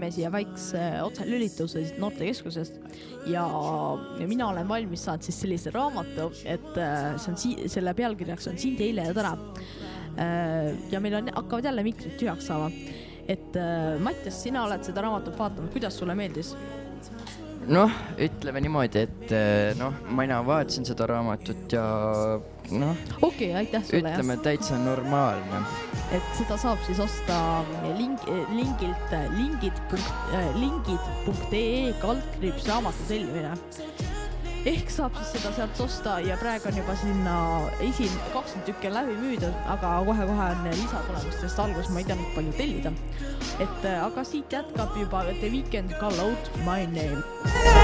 teeme siia väikse eh, otselülituse noortekeskusest ja mina olen valmis saanud siis sellise raamatu, et eh, see on sii-, selle pealkirjaks on Siin teile ja täna. Eh, ja meil on, hakkavad jälle mikrid tühjaks saama. et Mattias, sina oled seda raamatut vaadanud, kuidas sulle meeldis? noh, ütleme niimoodi, et eh, noh, mina vaatasin seda raamatut ja noh. okei okay,, aitäh sulle. ütleme täitsa normaalne. et seda saab siis osta eh, link, eh, lingilt lingid, lingid.ee kaldkriips raamatu tellimine ehk saab siis seda sealt osta ja praegu on juba sinna esim-, kakskümmend tükki on läbi müüdud, aga kohe-kohe on lisa tulemas, sest alguses ma ei teadnud, palju tellida. et äh, aga siit jätkab juba The Weekend Call Out My Name.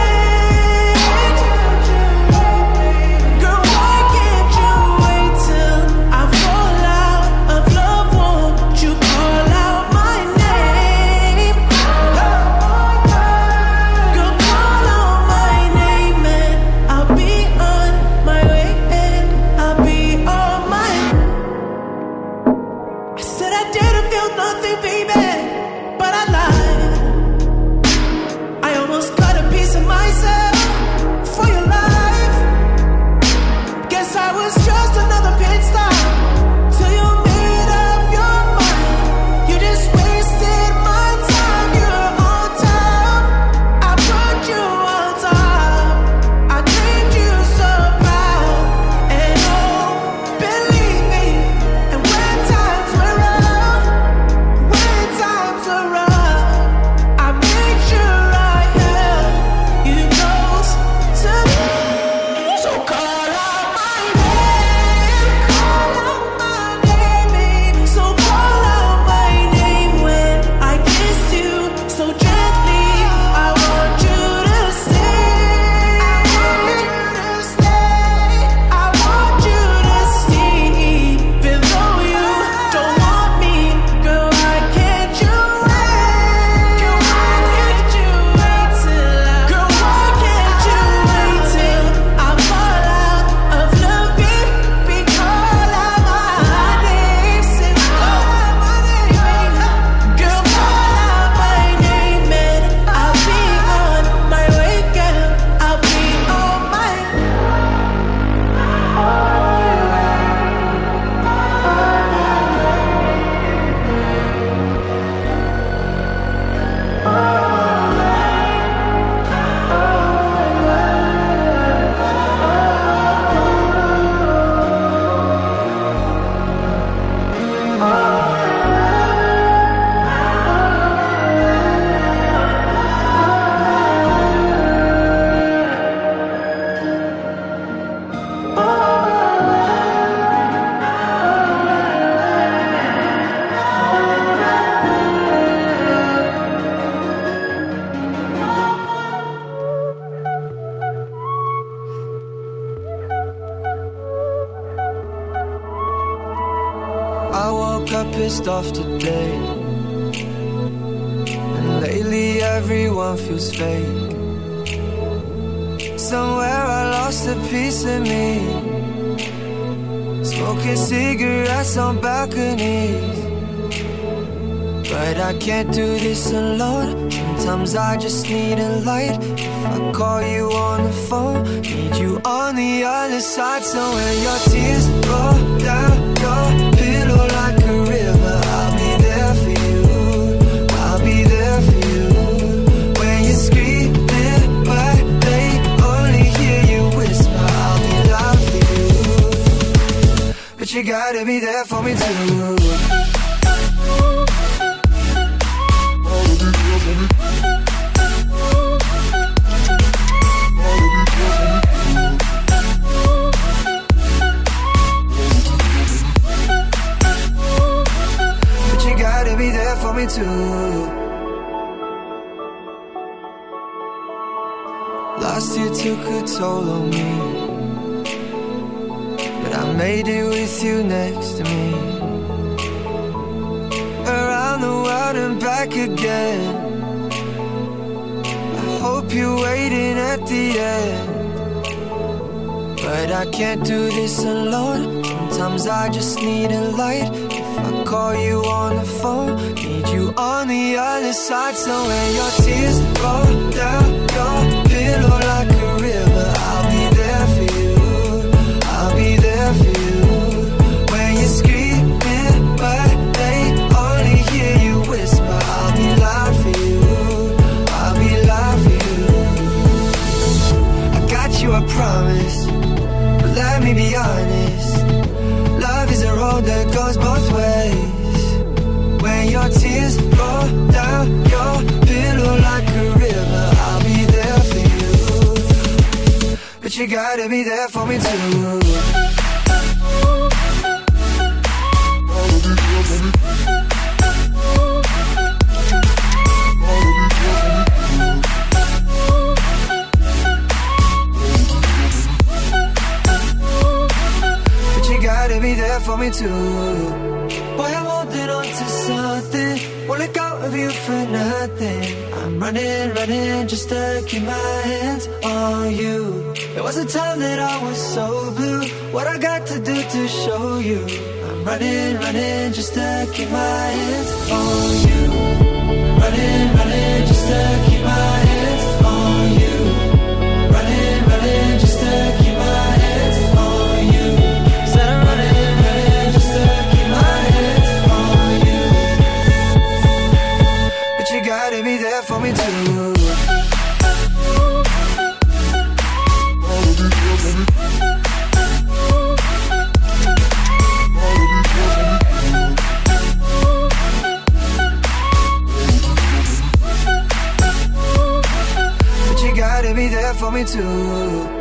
morning light. If I call you on the phone, need you on the other side. So when your tears roll down your pillow like a river, I'll be there for you. I'll be there for you. When you're screaming, but they only hear you whisper, I'll be loud for you. I'll be loud for you. I got you, I promise. But let me be honest your tears roll down your pillow like a river. I'll be there for you, but you gotta be there for me too. for me too of you for nothing. I'm running, running just to keep my hands on you. There was a time that I was so blue. What I got to do to show you? I'm running, running just to keep my hands on you. Running, running just to keep my for me too.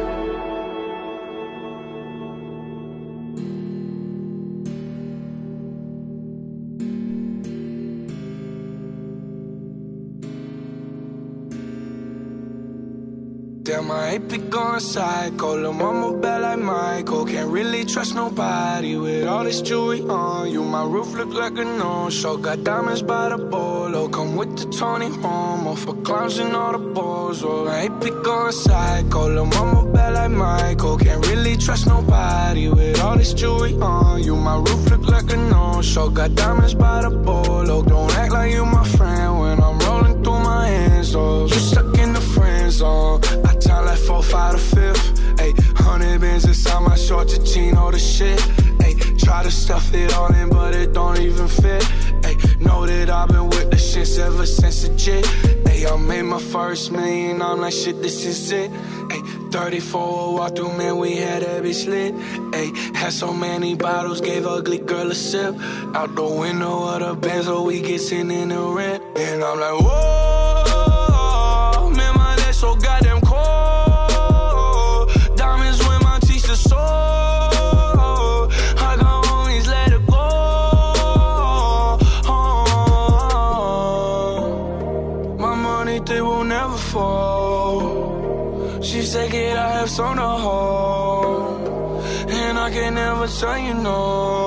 Ain't be going psycho. Lil' mama bad like Michael. Can't really trust nobody with all this jewelry on you. My roof look like a no-show. Got diamonds by the bolo. Come with the Tony Homo for clowns and all the balls. Oh, ain't be psycho. Lil' mama bad like Michael. Can't really trust nobody with all this jewelry on you. My roof look like a no-show. Got diamonds by the bolo. Don't act like you my friend when I'm rolling through my hands. Oh, you stuck zone. I time like four, five to fifth. Ayy, hundred bins inside my short to all the shit. Ayy, try to stuff it all in, but it don't even fit. Ayy, know that I've been with the shits ever since the jit. Ayy, I made my first million, I'm like, shit, this is it. Ayy, 34 walk through, man, we had that bitch. Ayy, had so many bottles, gave ugly girl a sip. Out the window of the Benz, so we get in the rent. And I'm like, whoa, man, my neck so goddamn cold. Diamonds when my teeth are sore. I got homies, let it go. My money, they will never fall. She said, kid, I have some to hold. And I can never tell you no.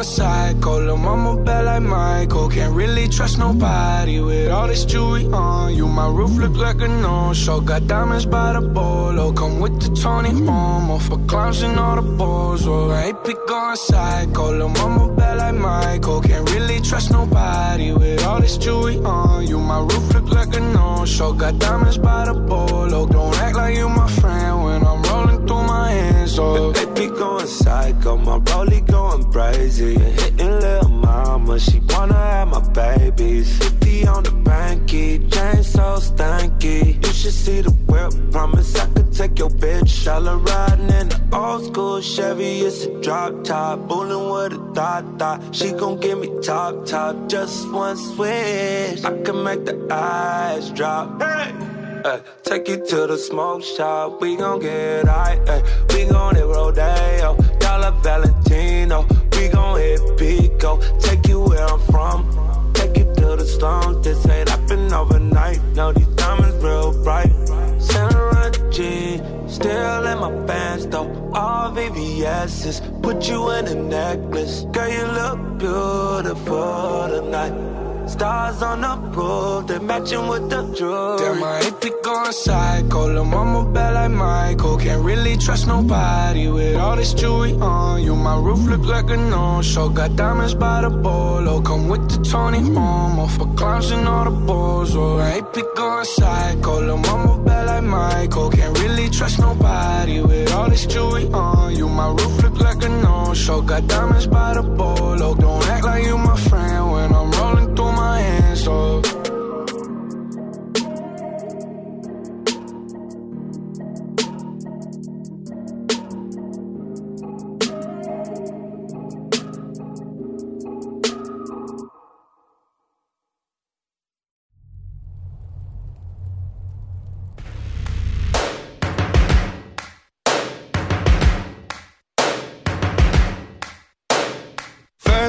Going psycho. Lil' mama bad like Michael. Can't really trust nobody with all this jewelry on you. My roof look like a no-show. Got diamonds by the bolo. Come with the Tony Homo for clowns and all the balls. Oh, I ain't be going psycho. Lil' mama bad like Michael. Can't really trust nobody with all this jewelry on you. My roof look like a no-show. Got diamonds by the bolo. Don't act like you my friend when I'm rolling through my hands. They be going psycho, my rollie going crazy. Hitting little mama, she wanna have my babies. 50 on the banky, chain so stanky. You should see the whip, promise I could take your bitch. All her riding in the old school Chevy, it's a drop top. Bullin' with a thought thought. She gon' give me top top, just one switch. I can make the eyes drop. Hey! Ay, take you to the smoke shop, we gon' get high. Ay, we gon' hit Rodeo, Dollar Valentino. We gon' hit Pico, take you where I'm from. Take you to the slums, this ain't happen overnight. No, these diamonds real bright. Santa G, still in my pants though. All VVS's, put you in a necklace. Girl, you look beautiful tonight. Stars on the roof, they matching with the jewelry. Damn, ain't be going psycho. Lil' mama bad like Michael. Can't really trust nobody with all this jewelry on you. My roof look like a no-show. Got diamonds by the bolo. Come with the Tony Homo for clowns and all the balls. Oh, ain't be going psycho. Lil' mama bad like Michael. Can't really trust nobody with all this jewelry on you. My roof look like a no-show. Got diamonds by the bolo. Don't act like you my friend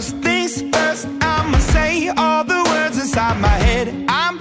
First things first, I'ma say all the inside my head. I'm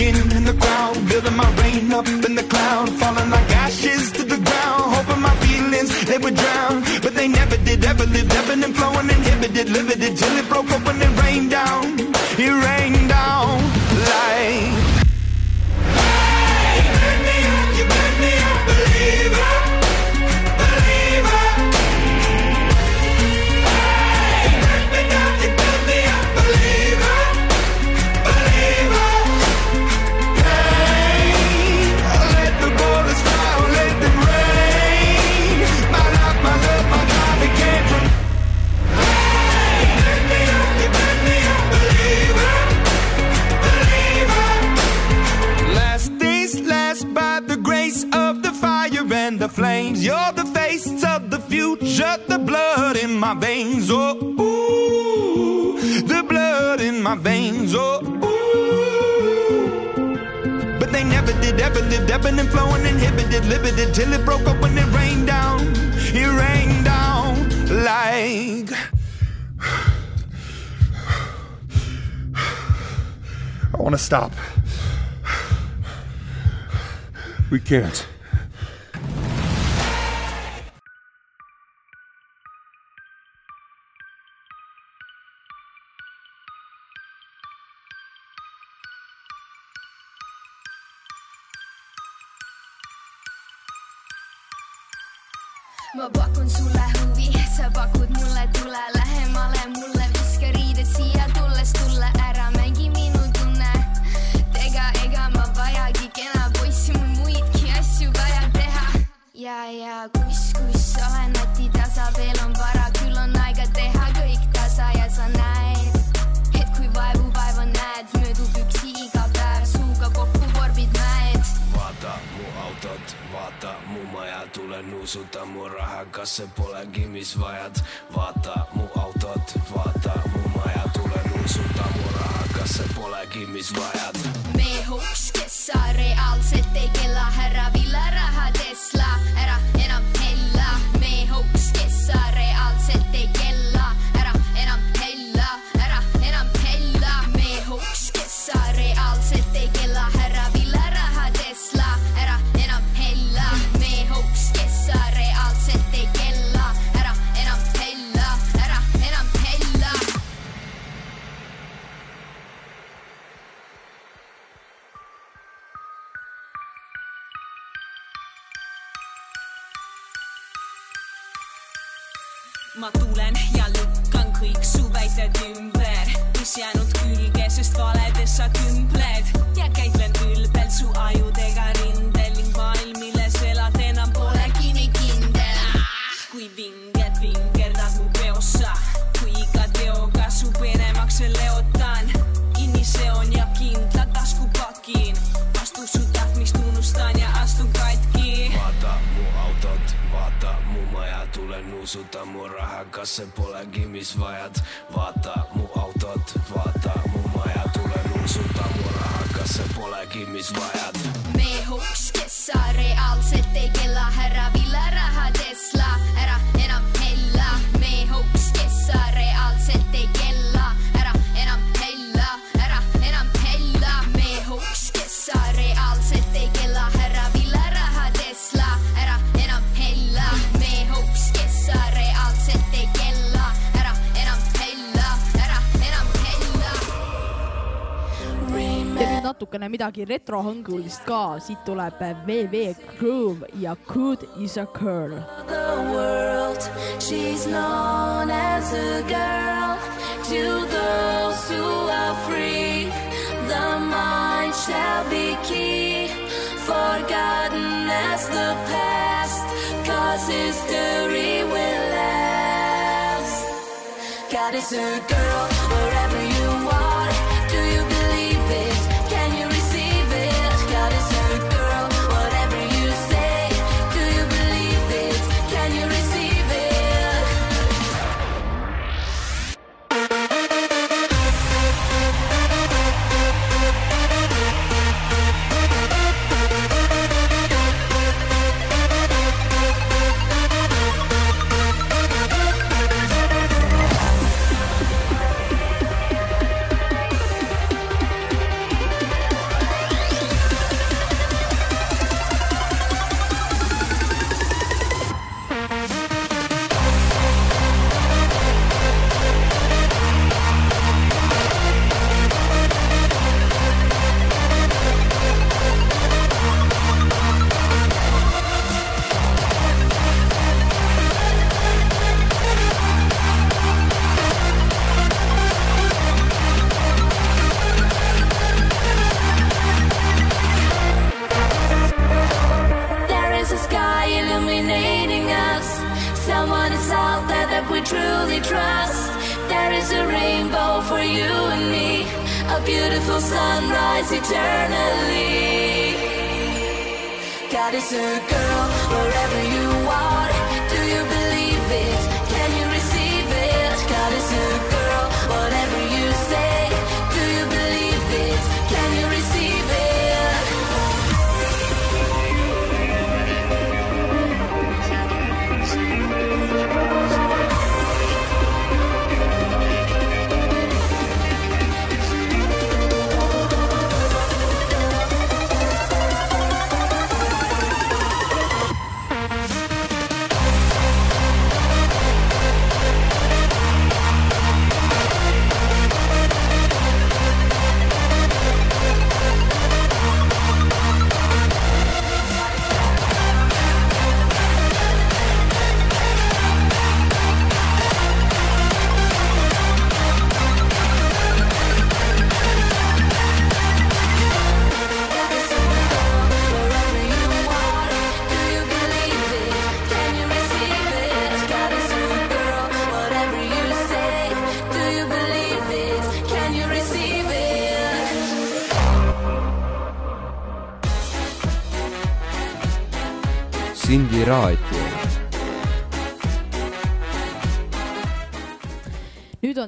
in the crowd, building my rain up in the cloud, falling like ashes to the ground. Hoping my feelings they would drown, but they never did. Ever lived, ebbing and flowing, inhibited, limited till it broke open and rained down. It rained veins, oh ooh, the blood in my veins, oh ooh. But they never did, ever lived, ebbing and flowing, inhibited, limited, till it broke up when it rained down. It rained down like. I want to stop. We can't. Natukene midagi retrohõngulist ka, siit tuleb VV Groove ja Good is a girl. She's known as a girl to those who are free. The mind shall be key, forgotten as the past, cause history will last. God is a girl eternally. God is a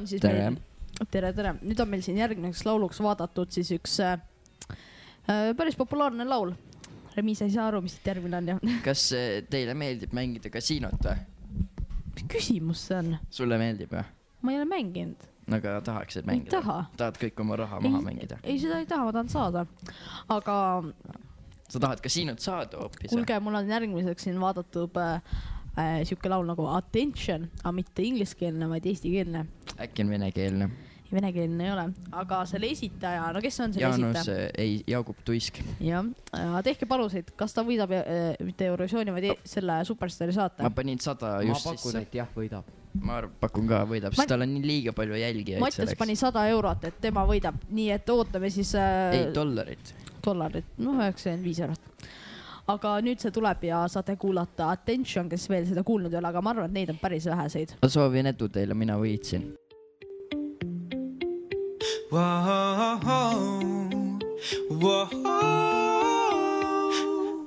on siis Tere. meil, tere, tere, nüüd on meil siin järgmiseks lauluks vaadatud siis üks äh, äh, päris populaarne laul. Remi, sa ei saa aru, mis siit järgmine on ju? kas eh, teile meeldib mängida kasiinot või? mis küsimus see on? sulle meeldib või? ma ei ole mänginud. no aga tahaksid Ei mängida taha.? tahad kõik oma raha maha mängida? ei, seda ei taha, ma tahan saada. aga sa tahad kasiinot saada hoopis? kuulge, mul on järgmiseks siin vaadatud äh, äh, sihuke laul nagu Attention, aga mitte ingliskeelne, vaid eestikeelne. äkki on venekeelne? venekeelne ei ole, aga selle esitaja, no kes on selle Jaanus esitaja? eh,, ei, Jaagup Tuisk. jah, tehke paluseid, kas ta võidab äh, mitte Eurovisiooni, vaid e- selle Superstaari saate ma. panin sada ma just pakun, et jah, võidab. ma arvan, pakun ka võidab, Ma- sest tal on nii liiga palju jälgijaid Mattias pani sada eurot, et tema võidab, nii et ootame siis äh, ei, dollarit. dollarit, noh, üheksakümmend viis eurot. Aga nüüd see tuleb ja saate kuulata Attention, kes veel seda kuulnud ei ole, aga ma arvan, et neid on päris väheseid. ma soovin edu teile, mina võitsin.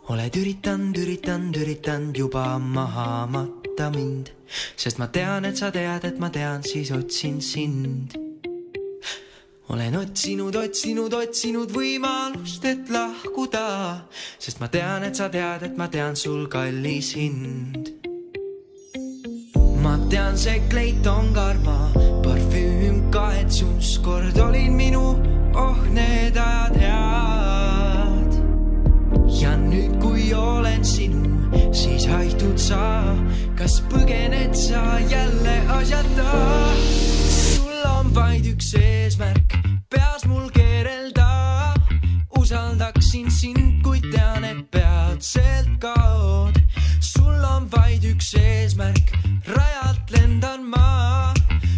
oled üritanud, üritanud, üritanud juba maha matta mind, sest ma tean, et sa tead, et ma tean, siis otsin sind olen otsinud, otsinud, otsinud võimalust, et lahkuda, sest ma tean, et sa tead, et ma tean sul kallis hind. ma tean, see kleit on karma, parfüüm kahetsus, kord olid minu, oh need ajad head. ja nüüd, kui olen sinu, siis haihtud sa, kas põgened sa jälle asjata? on vaid üks eesmärk peas mul keerelda. usaldaksin sind, kuid tean, et peatselt kaod. sul on vaid üks eesmärk, rajalt lendan ma.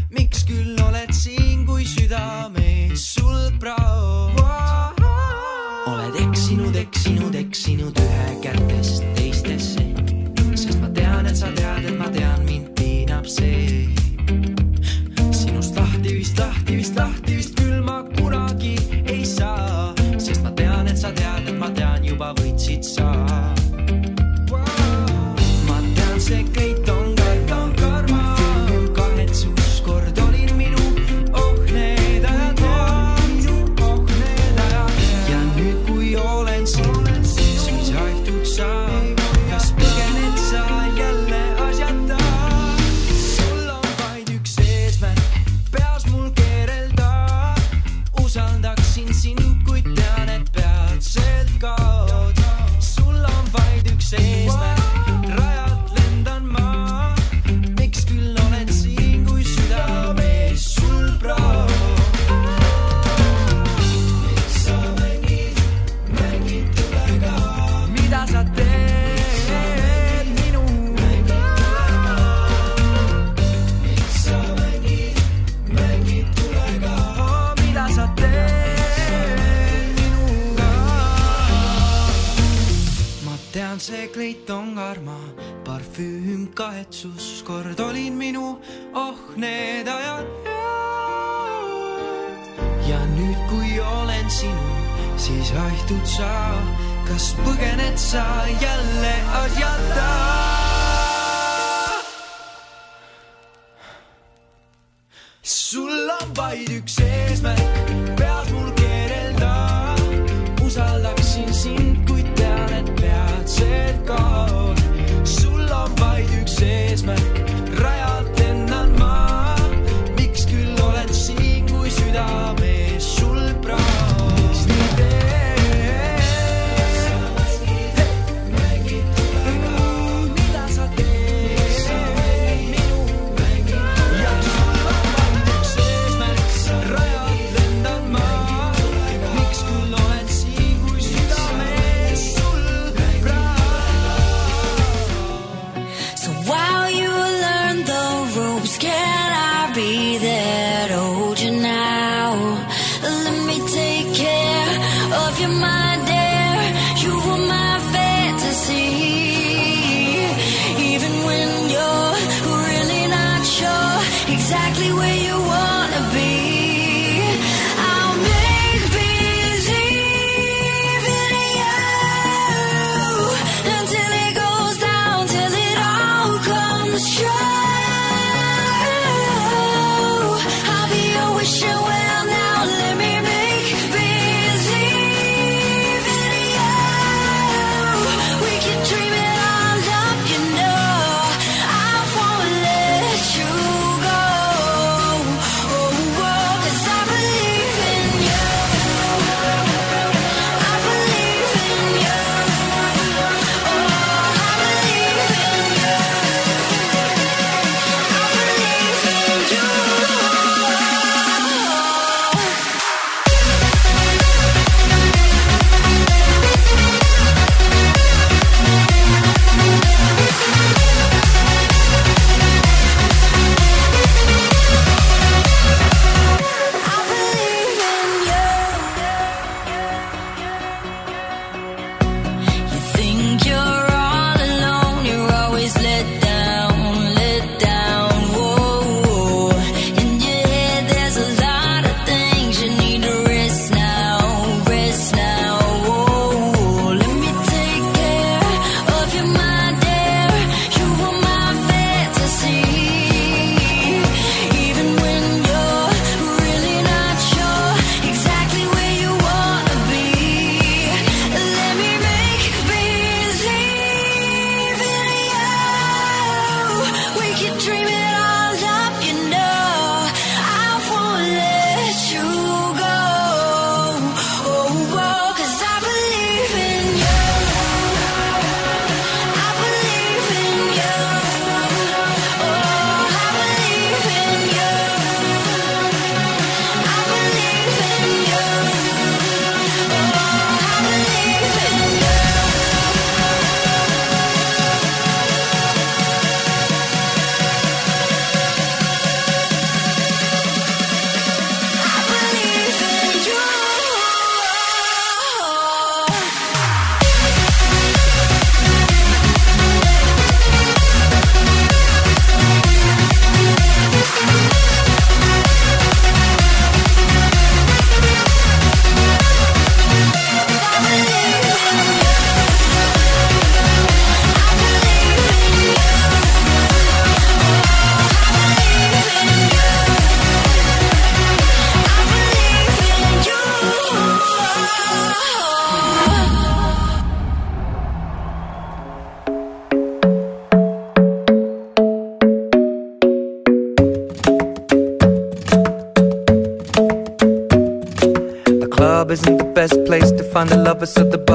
miks küll oled siin, kui südames sul praod wow.? oled eksinud, eksinud, eksinud ühe kätest teistesse, sest ma tean, et sa tead, et ma tean, mind piinab see datt, ég víst datt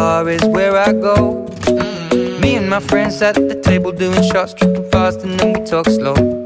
bar is where I go. Mm. Me and my friends at the table doing shots, tripping fast, and then we talk slow.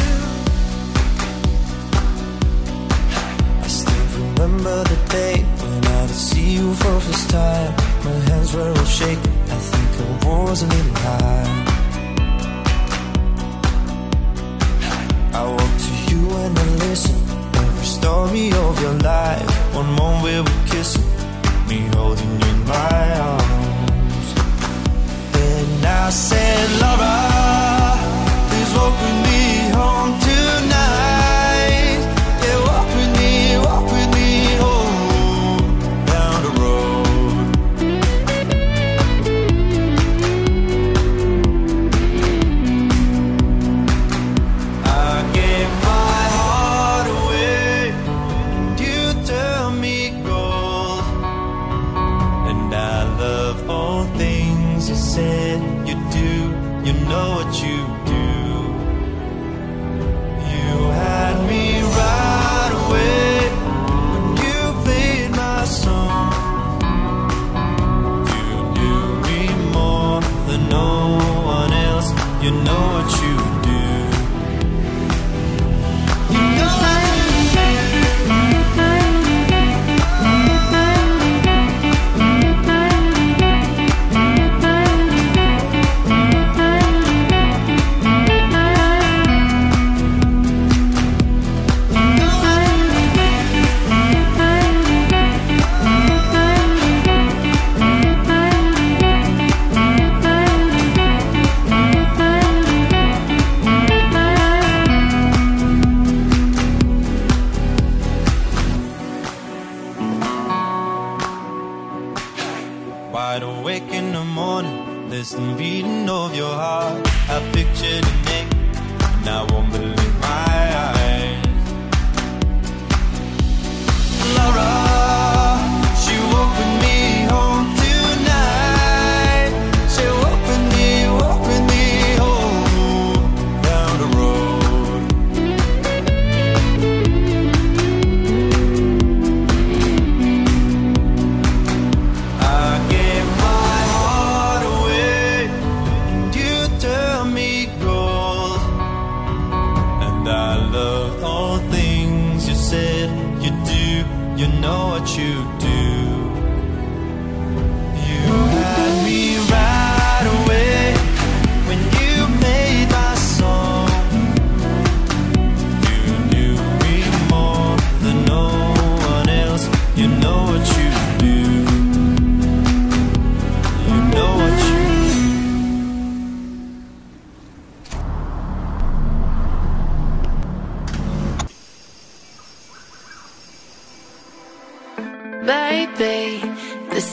Remember the day when I would see you for the first time. My hands were all shaking. I think I was a little high. I walk to you and I listen. Every story of your life. One moment we were kissing. Me holding you in my arms. Then I said, Laura, please me Now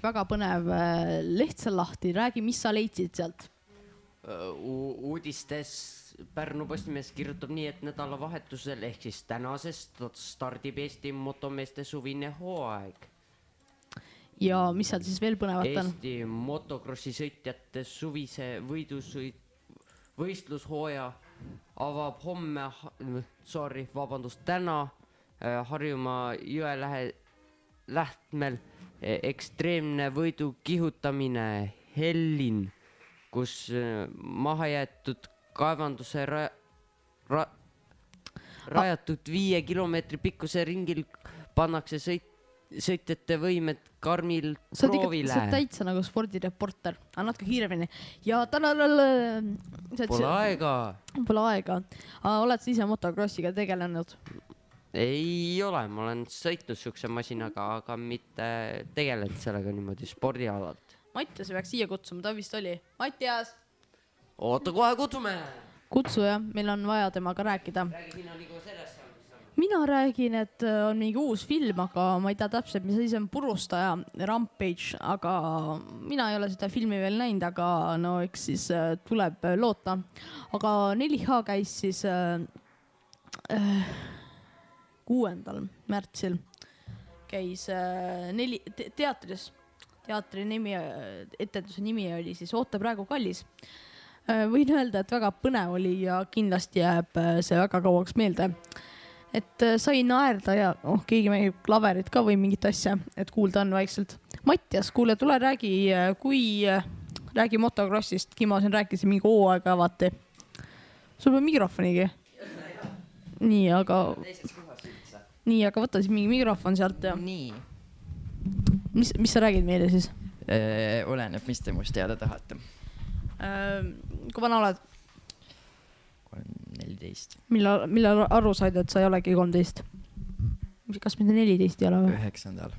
Äh, üks väga põnev äh, leht seal lahti, räägi, mis sa leidsid sealt? uudistes Pärnu Postimees kirjutab nii, et nädalavahetusel ehk siis tänasest stardib Eesti motomeeste suvine hooaeg. ja mis seal siis veel põnevat on? Eesti motokrossi sõitjate suvise võidusõit, võistlushooaja avab homme, sorry, vabandust, täna äh, Harjumaa jõe lähe, lähtmel ekstreemne võidu kihutamine Hellin, kus äh, mahajäetud kaevanduse ra-, ra-, rajatud viie kilomeetri pikkuse ringil pannakse sõit, sõitjate võimed karmil sa proovile sa oled. täitsa nagu spordireporter, aga natuke kiiremini ja täna. Pole aega. Pole aega. oled sa ise motokrossiga tegelenud? Ei ole, ma olen sõitnud siukse masinaga, aga mitte tegelenud sellega niimoodi spordialalt. Mattiase peaks siia kutsuma, ta vist oli. Mattias, oota, kohe kutsume. kutsu jah, meil on vaja temaga rääkida. räägi sina nagu sellest. mina räägin, et äh, on mingi uus film, aga ma ei tea täpselt, mis asi see on, Purustaja, Rampage, aga mina ei ole seda filmi veel näinud, aga no eks siis äh, tuleb äh, loota. aga 4H käis siis äh, äh, kuuendal märtsil käis äh, neli te teatris, teatri nimi, etenduse nimi oli siis Oota praegu kallis Äh, võin öelda, et väga põnev oli ja kindlasti jääb äh, see väga kauaks meelde. et äh, sai naerda ja oh, keegi mängib klaverit ka või mingit asja, et kuulda on vaikselt. Mattias, kuule, tule räägi, kui, räägi motokrossist, Kimo siin rääkis, mingi hooaega avati. sul pole mikrofonigi? nii, aga, nii, aga võta siis mingi mikrofon sealt ja. nii. mis, mis sa räägid meile siis? oleneb, mis te must teada tahate. kui vana oled? neliteist. millal, millal aru said, et sa ei olegi kolmteist? kas mitte neliteist ei ole või? üheksandal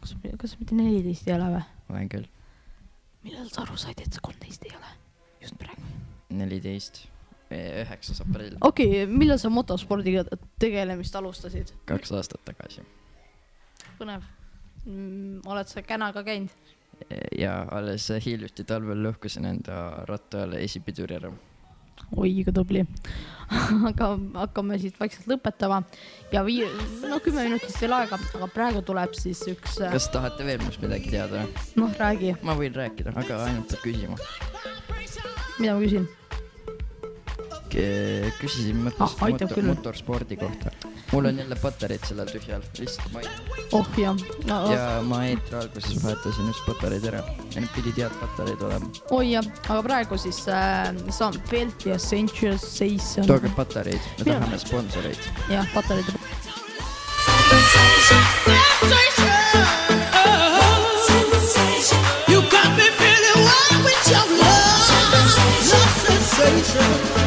kas, kas mitte neliteist ei ole või? olen küll. millal sa aru said, et sa kolmteist ei ole? just praegu. neliteist, üheksas aprill, okei okay,, millal sa motospordiga tegelemist alustasid? kaks aastat tagasi. põnev mm,. oled sa känaga käinud? ja alles hiljuti talvel lõhkusin enda rattale esipiduri ära. oi, kui tubli. aga hakkame siit vaikselt lõpetama ja vii-, no kümme minutit veel aega, aga praegu tuleb siis üks, kas tahate veel minust midagi teada? noh, räägi, ma võin rääkida, aga ainult peab küsima. mida ma küsin? Küsisin mõttes Ah, motor, motorspordi kohta. mul on jälle patareid sellel tühjal, lihtsalt ma ei oh jah no,, ja ma eetri alguses vahetasin just patareid ära ja need pidid head patareid olema. oi jah, aga praegu siis äh, saab Felt ja Sensation. tooge patareid, me Mina- tahame sponsoreid. jah, patareid. You got me feeling wild with your love. Love sensation.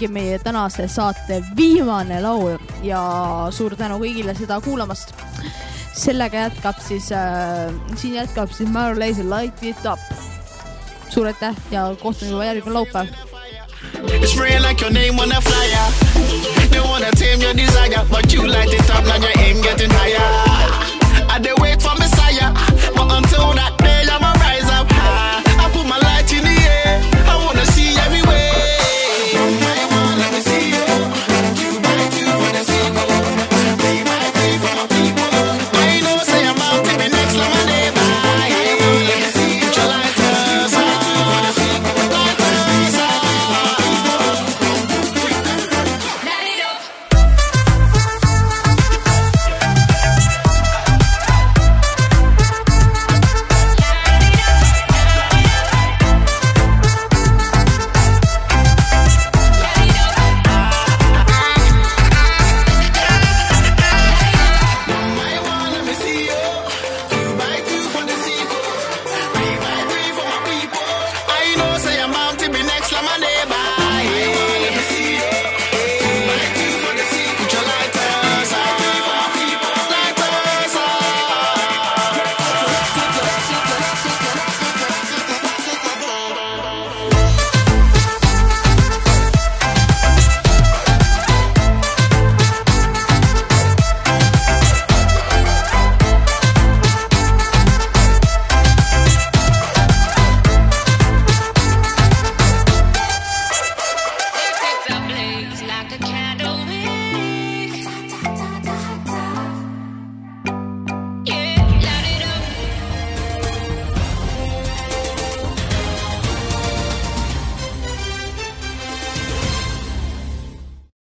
ongi meie tänase saate viimane laul ja suur tänu kõigile seda kuulamast. sellega jätkab siis äh,, siin jätkab siis Maro Leisi Light It Up. suur aitäh ja kohtume juba järgmine laupäev. It's real like your name on a flyer. They wanna tame your desire, but you light it up, now your aim getting higher.